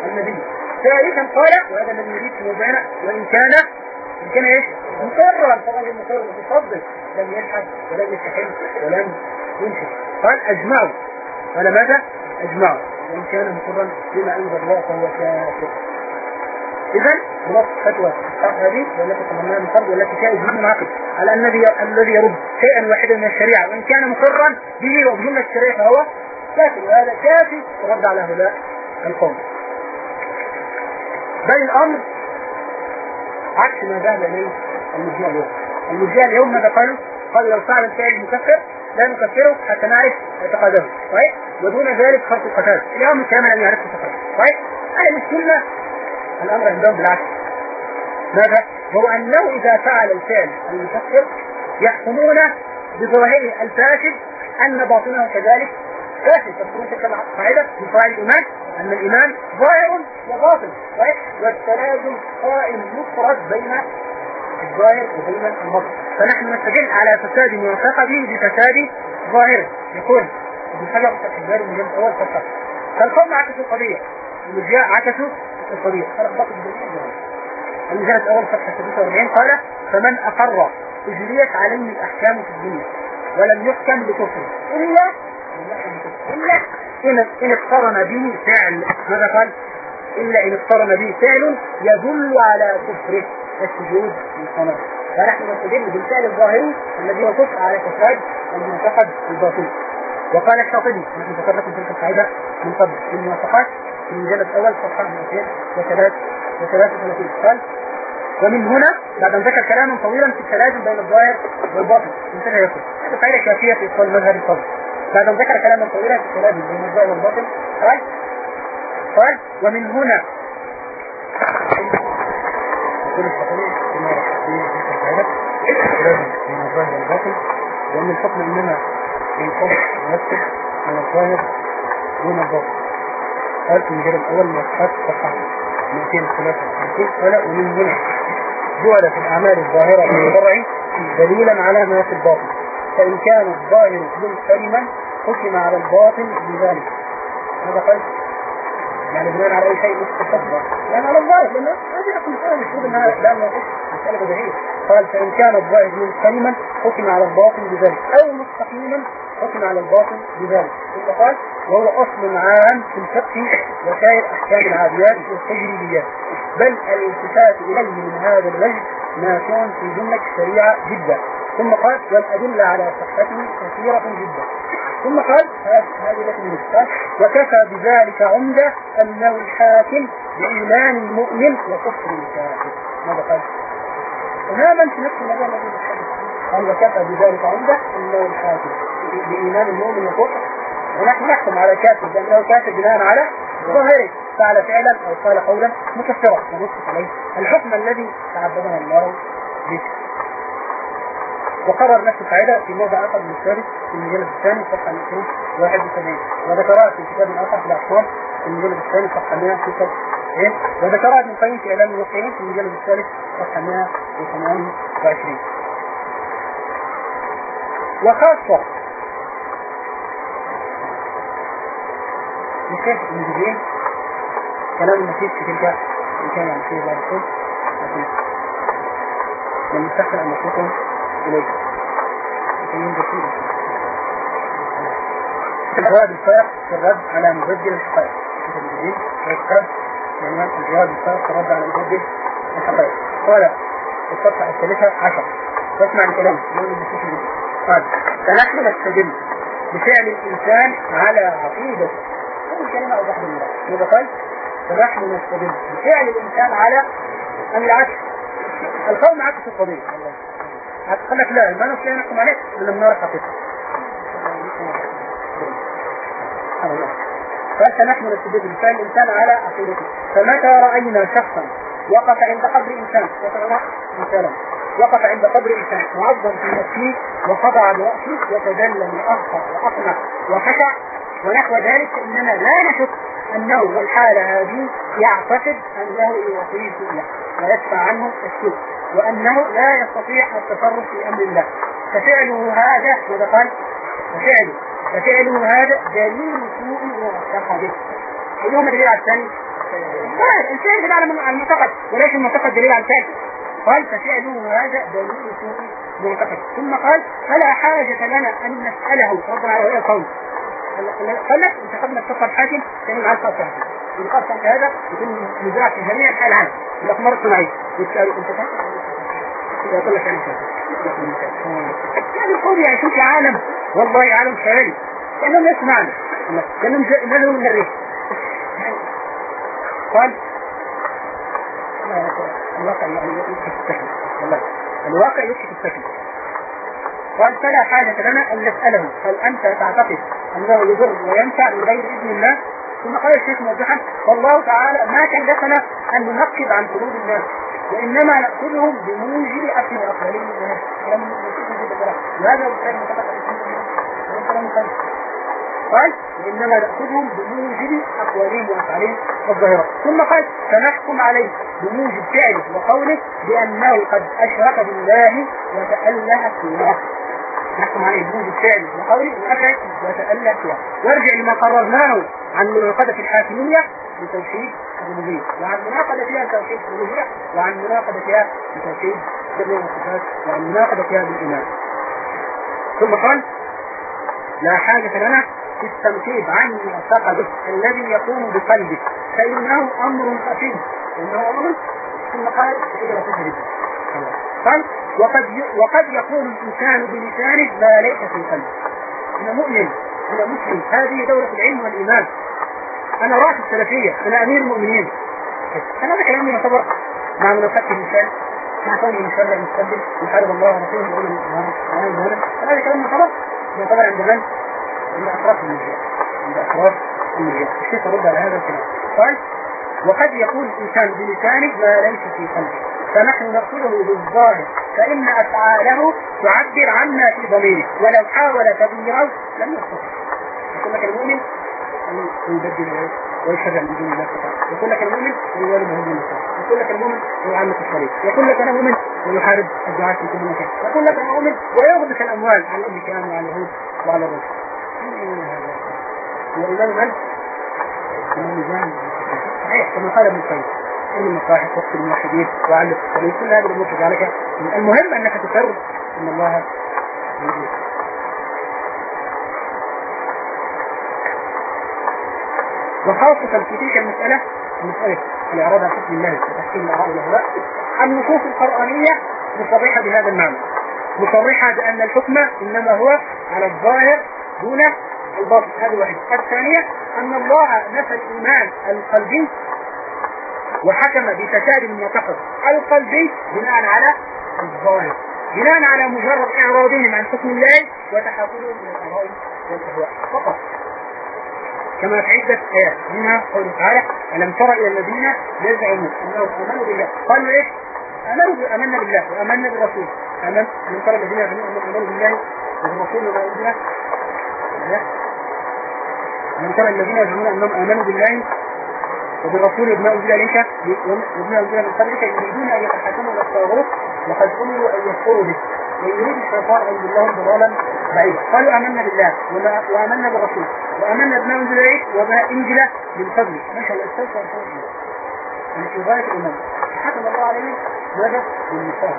النبي. ثالثا قال وهذا الذي يريد موضعنا وإن كان إن كان إيش؟ مقرا فالرجل مقرر متصدق لم يشهد ولم يستحل ولم ينشر. قال أجمعوا. قال ماذا؟ أجمعوا. وإن كان مقرا بما أنزل الله فهو كافر. إذا خلاص فتوى. هذه؟ والتي قلناها من قبل والتي فيها إجماع معقد على الذي الذي يرد شيئا واحدا من الشريعة وإن كان مقرا به وبجملة الشريعة فهو كافي وهذا كافي رد على هؤلاء القوم. بل الأمر عكس ما ذهب إليه المرجئة اليوم. المرجئة اليوم ماذا قالوا؟ قالوا لو فعل الفعل مكفر لا نكفره حتى نعرف اعتقاده. طيب؟ ودون ذلك خلق القتال. اليوم كامل أن يعرف اعتقاده. طيب؟ أهل السنة الأمر عندهم بالعكس. ماذا؟ هو أنه إذا فعل الفعل المكفر يحكمون بظاهره الفاسد أن باطنه كذلك فاسد تذكرون تلك القاعدة قواعد الإيمان أن الإيمان ظاهر وباطن والتلازم قائم مفرد بين الظاهر وبين الباطن. فنحن نستدل على فساد معتقده بفساد ظاهره يقول ابن حجر فتح من جنب أول فتح فالقوم عكسوا القضية المرجاء عكسوا القضية. باطل بالإيمان المجلد الأول فتح 46 قال فمن أقر أجريت عليه الأحكام في الدنيا ولم يحكم بكفر إلا إلا إن اقترن به فعل. ماذا قال؟ إلا إن اقترن به فعل يدل على كفره السجود للقمر فنحن نستدل بالفعل الظاهري الذي هو كفر على فساد المعتقد الباطني وقال الشاطبي نحن ذكرنا لكم تلك القاعدة من قبل في الموافقات في المجلد الأول صفحة 233 قال ومن هنا بعد أن ذكر كلاما طويلا في التلازم بين الظاهر والباطن. انتهى يقول. هذه قاعدة كافية في إدخال المذهب الفضل. بعد أن ذكر كلاما طويلا في التلازم بين الظاهر والباطن قال قال ومن هنا في التلازم بين الظاهر والباطن وأن الحكم إنما ينقص ويكتب على الظاهر دون الباطن. قال في المجال الأول مصحف صفحة 253 قال ومن هنا جعل في الأعمال الظاهرة والمبرع دليلا على ما في الباطن. فإن كان الظاهر منسلما حكم على الباطن بذلك. هذا قال يعني بناء على أي شيء مستقبل لأن على الظاهر لأن هذه أصلا مساله المفروض إنها لا بديهيه قال فإن كان الظاهر منسلما حكم على الباطن بذلك. أو مستقيما حكم على الباطن بذلك. ثم قال وهو أصل عام في الفقه وسائر أحكام العاديات والتجريبيات. بل الالتفات إليه من هذا الوجه نافع في جملة الشريعه جدا. ثم قال والأدلة على صحته كثيرة جدا. ثم قال هذه لكم قال وكفى بذلك عمدة أنه الحاكم بإيمان المؤمن وكفر الكافر. ماذا قال؟ تماما في نفس الموضوع الذي قال وكفى بذلك عمدة أنه الحاكم بإيمان المؤمن وكفر. ونحن نحكم على الكافر بأنه كافر بناء على ظاهره. فعل فعلا أو قال قولا مكفرا. ونسقط عليه الحكم الذي تعبدنا الله به. وقرر نفس القاعدة في موضع آخر من الثالث في المجلد الثاني صفحة 271 وذكرها في كتاب آخر في الأحكام في المجلد الثاني صفحة 196 وذكرها ابن القيم في إعلام الموقعين في المجلد الثالث صفحة 128 وخاصة لشيخ ابن جبريل كلام المسيح في تلك إن كان يعني فيه ذلك لكن من يستحسن أن يكون إليه الجواب الفارق في الرد على مبدل الحقائق. يعني الجواب الفارق في الرد على مبدل الحقائق. قال الصفحة الثالثة عشر. واسمع الكلام. قال فنحن نستدل بفعل الإنسان على عقيدة. هذه كلمة أو بعض المرات ماذا قال؟ فنحن نستدل بفعل الإنسان على أم العكس. القوم عكس القضية. قال لك لا ما نستطيع نحكم عليك الا نرى حقيقة. فنحن نستدل بفعل الإنسان على عقيدته فمتى راينا شخصا وقف عند قبر إنسان. مثلا وقف عند قبر إنسان. وعظم في نفسه وخضع براسه وتذلل واخطا وأقنع وخشع. ونحو ذلك فاننا لا نشك أنه والحاله هذه يعتقد أنه يعطيه له ويدفع عنه السوء. وأنه لا يستطيع التصرف في أمر الله. ففعله هذا ماذا قال؟ ففعله. ففعله هذا دليل سوء معتقده أيهما دليل على الثاني؟ الفعل دليل على المعتقد وليس المعتقد دليل على الفعل قال ففعله هذا دليل سوء معتقد ثم قال فلا حاجة لنا أن نسأله. ربنا على القول قال لك انت قبل ما تفكر حاكم تعمل معاه خط حاكم الخط هذا يكون نزاع في جميع انحاء العالم الاقمار الصناعيه يسالوا انت أنا هذا القول يعيشون في عالم والله عالم خيالي كانهم يسمعنا كانهم نزلوا من الريح قال الواقع يعني السكن الواقع يكشف السكن قال فلا حاجة لنا أن نسأله هل أنت تعتقد أنه يضر وينفع من غير إذن الله ثم قال الشيخ موضحا والله تعالى ما كلفنا أن ننقب عن قلوب الناس وإنما نأخذهم بموجب أكل وأقوالهم وهذا قال نأخذهم بموجب أقوالهم وأفعالهم الظاهرة ثم قال فنحكم عليه بموجب فعله وقوله بأنه قد أشرك بالله وتأله سواه. نحكم عليه بوجود فعل وقولي وأفعل وتألى فيها وارجع لما قررناه عن مناقضة الحاكمية لتوحيد الربوبية وعن مناقضة فيها لتوحيد الربوبية وعن مناقضة فيها لتوحيد سر والصفات وعن مناقضة فيها بالإيمان. ثم قال لا حاجة لنا في التنقيب عن معتقده الذي يقوم بقلبه فإنه أمر خفي إنه أمر؟ ثم قال إذا تجربه قال وقد وقد يقول الإنسان بلسانه ما ليس في قلبه. أنا مؤمن أنا مسلم هذه دولة العلم والإيمان. أنا رأس السلفية أنا أمير المؤمنين. أنا هذا كلامي يعتبر مع منافقة الإنسان. مع كونه مشرع مستبدل يحارب الله ورسوله ويقول أنا هذا كلام يعتبر يعتبر عند من؟ عند أطراف المجال عند أطراف المجال الشيخ يرد على هذا الكلام. قال وقد يقول الإنسان بلسانه ما ليس في قلبه. فنحن نقوله بالظاهر فإن أفعاله تعبر عنا في ضميره. ولو حاول تغييره لم يستطع. يقول لك المؤمن ويبدل ويشرع من الله سبحانه يقول لك المؤمن ويوالد هذه النصارى يقول لك المؤمن ويعلق الصليب يقول لك أنا مؤمن ويحارب الدعاة في كل مكان. يقول لك أنا مؤمن ويغدق الأموال على الامريكان وعلى اليهود وعلى الروس هو ايمان من؟ الميزان صحيح. كما قال ابن القيم. إن المصاحف وقت الموحدين وعلق الصليب كل هذه الأمور كذلك. المهم أنك تفرد إن الله موجود وخاصة في تلك المسألة مسألة الإعراض عن حكم الله وتحكيم الآراء والأهواء النصوص القرآنية مصرحة بهذا المعنى. مصرحة بأن الحكم إنما هو على الظاهر دون الباطن. هذه واحدة. الثانية أن الله نفى الإيمان القلبي وحكم بفساد المعتقد. القلبي بناء على الظاهر بناء على مجرد إعراضهم عن حكم الله وتحاكمهم من الآراء والأهواء. فقط. كما في عدة آيات. منها قوله تعالى ألم تر إلى الذين يزعمون؟ أنهم آمنوا بالله قالوا إيه؟ آمنوا آمنا بالله وآمنا بالرسول. آمن ألم ترى الذين يزعمون أنهم آمنوا بالله وبالرسول أنزل ألم ترى الذين يزعمون أنهم آمنوا بالله وبالرسول وبما أنزل إليك وبما أنزل من قبلك يريدون أن يتحكموا إلى الطاغوت وقد أمروا أن يكفروا به. ويريد الشيطان أن يضلهم ضلالا بعيدا. قالوا آمنا بالله وآمنا بالرسول. وآمنا بما أنزل إليك وما أنزل من قبلك مشى الأستاذ يعني في غاية الأمم. حكم الله عليه ماذا؟ بالنفاق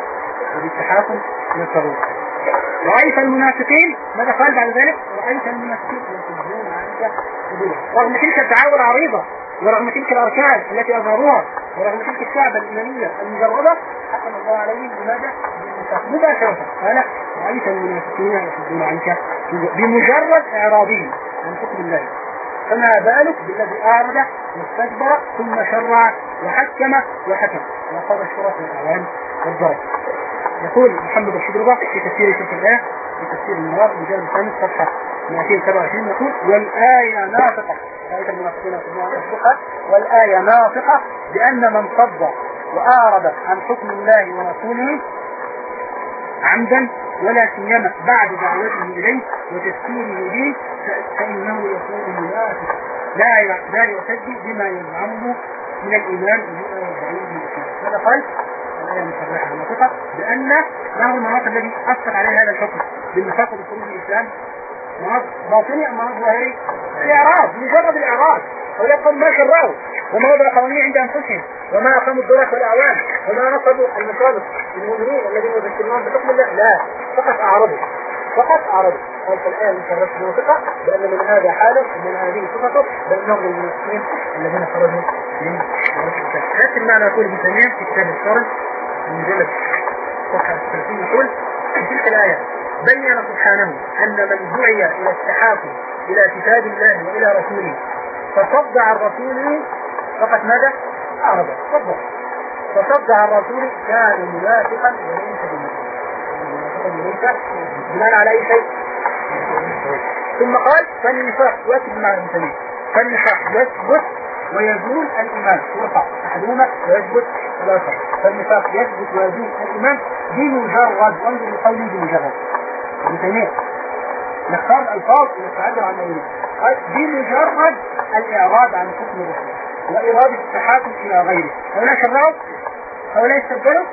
وبالتحاكم إلى رأيت المنافقين. ماذا قال بعد ذلك؟ رأيت المنافقين يصدون عنك رغم تلك الدعاوى العريضة ورغم تلك الأركان التي أظهروها ورغم تلك الشعب الإيمانية المجردة حكم الله عليهم. بماذا؟ مباشرة. قال رأيت المنافقين يصدون عنك بمجرد إعراضهم. عن حكم الله. فما بالك بالذي أعرض واستكبر ثم شرع وحكم وحكم. وقال الشرف والأعوان والضرب يقول محمد رشيد رضا في تفسير شرك الآية في تفسير النوار مجلد الخامس صفحة 227 يقول والآية ناطقة. آية المنافقين يصدقها والآية ناطقة بأن من صد وأعرض عن حكم الله ورسوله عمدا ولا سيما بعد دعوته إليه وتذكيره به فإنه يكون منافق لا لا يعتد بما يزعمه من الإيمان هذا قال الآية المصرحة المنطقة بأن له المناطق الذي أثر عليه هذا الحكم بالنفاق وبخروج الإسلام مناط باطني أم مناط ظاهري الإعراض مجرد الإعراض ولكن ما شرعوا وما وضع قوانين عند أنفسهم وما أقاموا الدولة والأعوان وما نصبوا المصالح المؤمنين الذين يذكرون بحكم الله. لا فقط أعرضوا فقط قال في الآية المكررة الموثقة بأن من هذا حالة ومن هذه صفته بل نظر للمسلمين الذين خرجوا من نفس المعنى يقول ابن تيمية في كتاب الصرف المجلد صفحة 30 يقول في تلك الآية بين سبحانه أن من دعي إلى التحاكم إلى كتاب الله وإلى رسوله فصدع الرسول فقط ماذا؟ أعرض. صدع فصدع الرسول كان منافقا وليس بمنافقا بناء على أي شيء؟ ثم قال فالنفاق يؤكد مع المسلمين. فالنفاق يثبت ويزول الإيمان. يرفع أحدهما ويثبت الآخر. فالنفاق يثبت ويزول الإيمان بمجرد وانظر لقوله بمجرد. ابن تيمية نختار ألفاظ نتعبر عن ما قال بمجرد الإعراض عن حكم الرسول. وإرادة التحاكم إلى غيره. هؤلاء شرعوا هؤلاء استبدلوا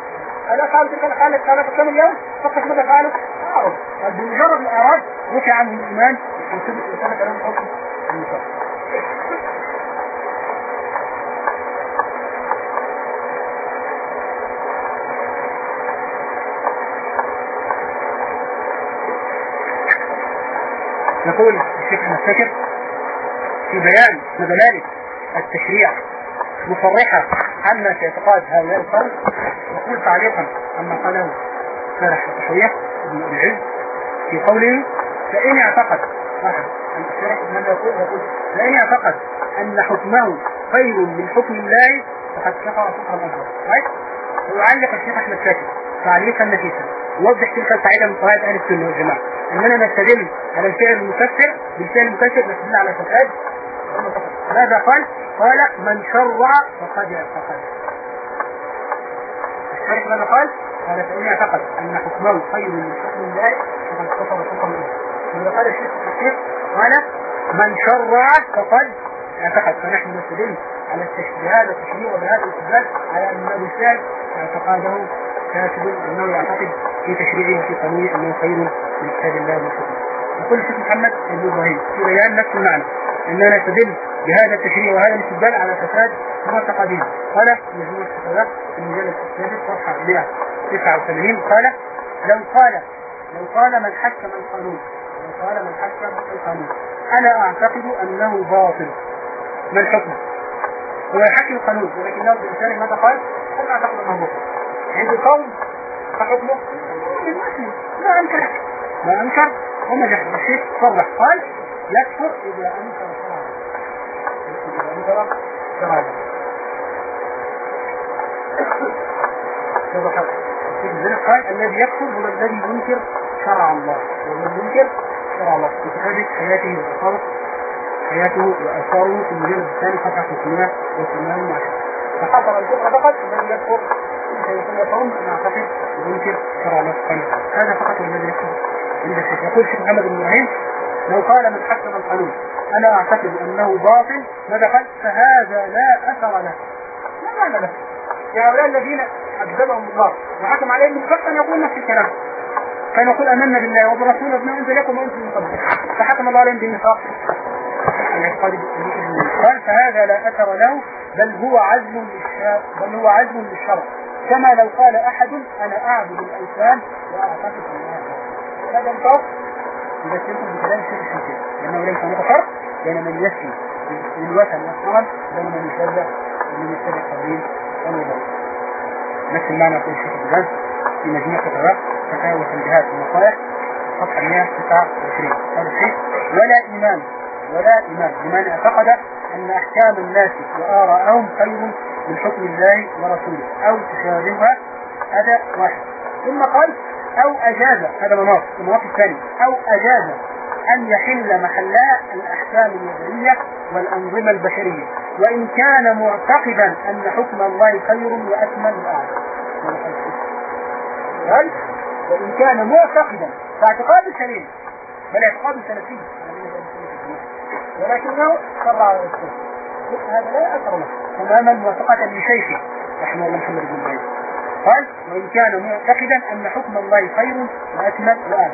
هؤلاء قالوا تلك الحالة قالت كم اليوم؟ فقط ماذا فعلوا؟ أعرض قال بمجرد الإعراض رفع عنهم الإيمان وثبت لهم حكم النفاق يقول الشيخ المستكر في بيان مدلالة التشريع مصرحة عما في اعتقاد هؤلاء القوم يقول تعليقا عما قاله شارح التحوية ابن العز في قوله فإن اعتقد أحد الشرح ماذا يقول يقول فإن اعتقد أن حكمه خير من حكم الله فقد كفر كفرا أكبر طيب؟ ويعلق الشيخ أحمد شاكر تعليقا نفيسا. يوضح تلك القاعدة من قواعد أهل السنة والجماعة. أننا نستدل على الفعل المكفر بالفعل المكفر نستدل على فساد ماذا قال؟ قال من شرع فقد اعتقد الشيخ ماذا قال؟ قال فإن اعتقد أن حكمه خير من حكم الله فقد كفر حكم الله ماذا قال الشيخ الشيخ قال من شرع فقد اعتقد فنحن نستدل على بهذا التشريع وبهذا الاستدلال على أن الانسان اعتقاده كاتب أنه يعتقد في تشريعه وفي قانونه أنه خير من كتاب الله والحكم. يقول الشيخ محمد بن إبراهيم في بيان نفس المعنى إننا نستدل بهذا التشريع وهذا الاستدلال على فساد معتقدين قال مجموعه الفتاوى في المجلد السادس صفحة 189 قال لو قال لو قال من حكم القانون لو قال من حكم القانون. أنا أعتقد أنه باطل. ما الحكم؟ هو يحكم القانون ولكنه بإنسان ماذا قال؟ أنا أعتقد أنه باطل. عند القوم فحكمه ما أنكر. ما أنكر. وما جحد الشيخ صرح. قال يكفر إذا أنكر الذي يكفر هو الذي ينكر شرع الله والذي ينكر شرع الله كتابه حياته وأثاره حياته وأثاره في المجلد الثاني صفحة 388 فحصل الكفر فقط الذي يكفر سيكون يقوم أن أعتقد وينكر شرع الله سبحانه هذا فقط الذي يكفر عند الشيخ يقول الشيخ محمد بن إبراهيم لو قال من حكم القانون أنا أعتقد أنه باطل ماذا قال فهذا لا أثر له. لا معنى له. يا هؤلاء الذين أكذبهم الله وحكم عليهم بالحق أن يقول نفس الكلام. فنقول أمنا بالله وبرسوله بما أنزل لكم وأنزل من قبل. فحكم الله عليهم بالنفاق. قال فهذا لا أثر له بل هو عزم بل هو عزم للشرع كما لو قال أحد أنا أعبد الأوثان وأعتقد الله هذا الفرق. سيكون بكلام الشيخ الشيخ لأنه ليس هناك فرق بين من يسري للوثن والصنم بين من يشبه ومن يتبع التضليل والوضوء نفس المعنى يقول الشيخ الجاز في مجموعة فتاوى فتاوى وتنبيهات ونصائح صفحة 129 قال الشيخ ولا إيمان ولا إيمان لمن اعتقد أن أحكام الناس وآراءهم خير من حكم الله ورسوله أو تشابهها هذا واحد. ثم قال أو أجاز هذا مناط المناط الثاني أو أجاز أن يحل محلها الأحكام الوضعية والأنظمة البشرية. وإن كان معتقدا أن حكم الله خير وأكمل وأعلى وإن كان معتقدا فاعتقاد سليم. بل اعتقاد سلفي. ولكنه شرع على هذا لا أثر له. تماما موافقة لشيخه. رحمه الله محمد بن بعيد قال وإن كان معتقدا أن حكم الله خير وأكمل وأعلى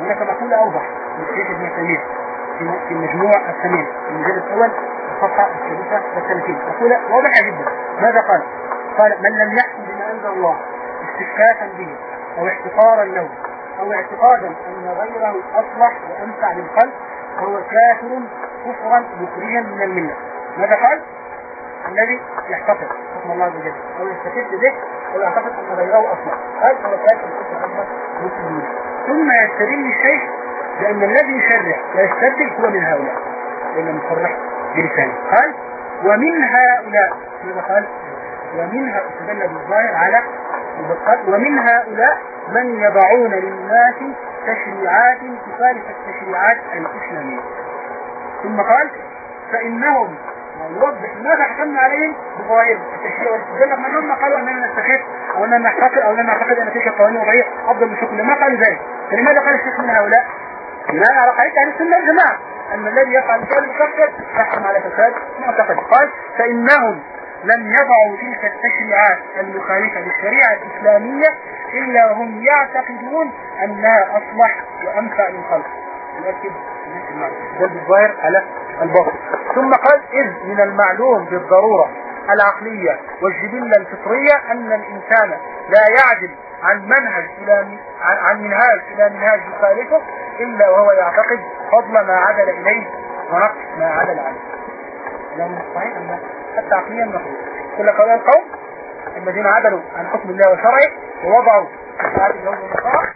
هناك مقولة أوضح من الشيخ ابن تيمية في المجموع الثمين في المجلد الأول الصفحة السادسة والثلاثين. مقولة واضحة جدا. ماذا قال؟ قال من لم يحكم بما أنزل الله استشفافا به أو احتقارا له أو اعتقادا أن غيره أصلح وأنفع للخلق فهو كافر كفرا مخرجا من الملة. ماذا قال؟ الذي يحتفظ حكم الله عز وجل أو يستفيد به أن غيره أصلح هذا ثم يستدل الشيخ بأن الذي يشرع ويستبدل هو من هؤلاء. لأن مصرح بلسانه قال ومن هؤلاء ماذا قال؟ ومنها استدل بالظاهر على البطال ومن هؤلاء من يضعون للناس تشريعات تخالف التشريعات الإسلامية. ثم قال فإنهم نوضح ماذا حكمنا التشريع والاستدلال من هم؟ قالوا أننا نستخف أو أننا نعتقد أو أننا نعتقد أن تلك القوانين الوضعية أفضل من حكم ما قالوا ذلك؟ فلماذا قال الشيخ من هؤلاء؟ بناء على قاعدة أهل السنة والجماعة. أن الذي يفعل ذلك يكفر يحكم على فساد معتقد. قال فإنهم لم يضعوا تلك التشريعات المخالفة للشريعة الإسلامية إلا وهم يعتقدون أنها أصلح وأنفع للخلق. يؤكد ده الظاهر على الباطل ثم قال إذ من المعلوم بالضرورة العقلية والجبلة الفطرية أن الإنسان لا يعدل عن منهج إلى عن منهاج إلى منهاج يخالفه إلا وهو يعتقد فضل ما عدل إليه ونقص ما عدل عنه. لأن الصحيح أن حتى عقليا مخلوق كل قضايا القوم الذين عدلوا عن حكم الله وشرعه ووضعوا شريعات اليوم والنصارى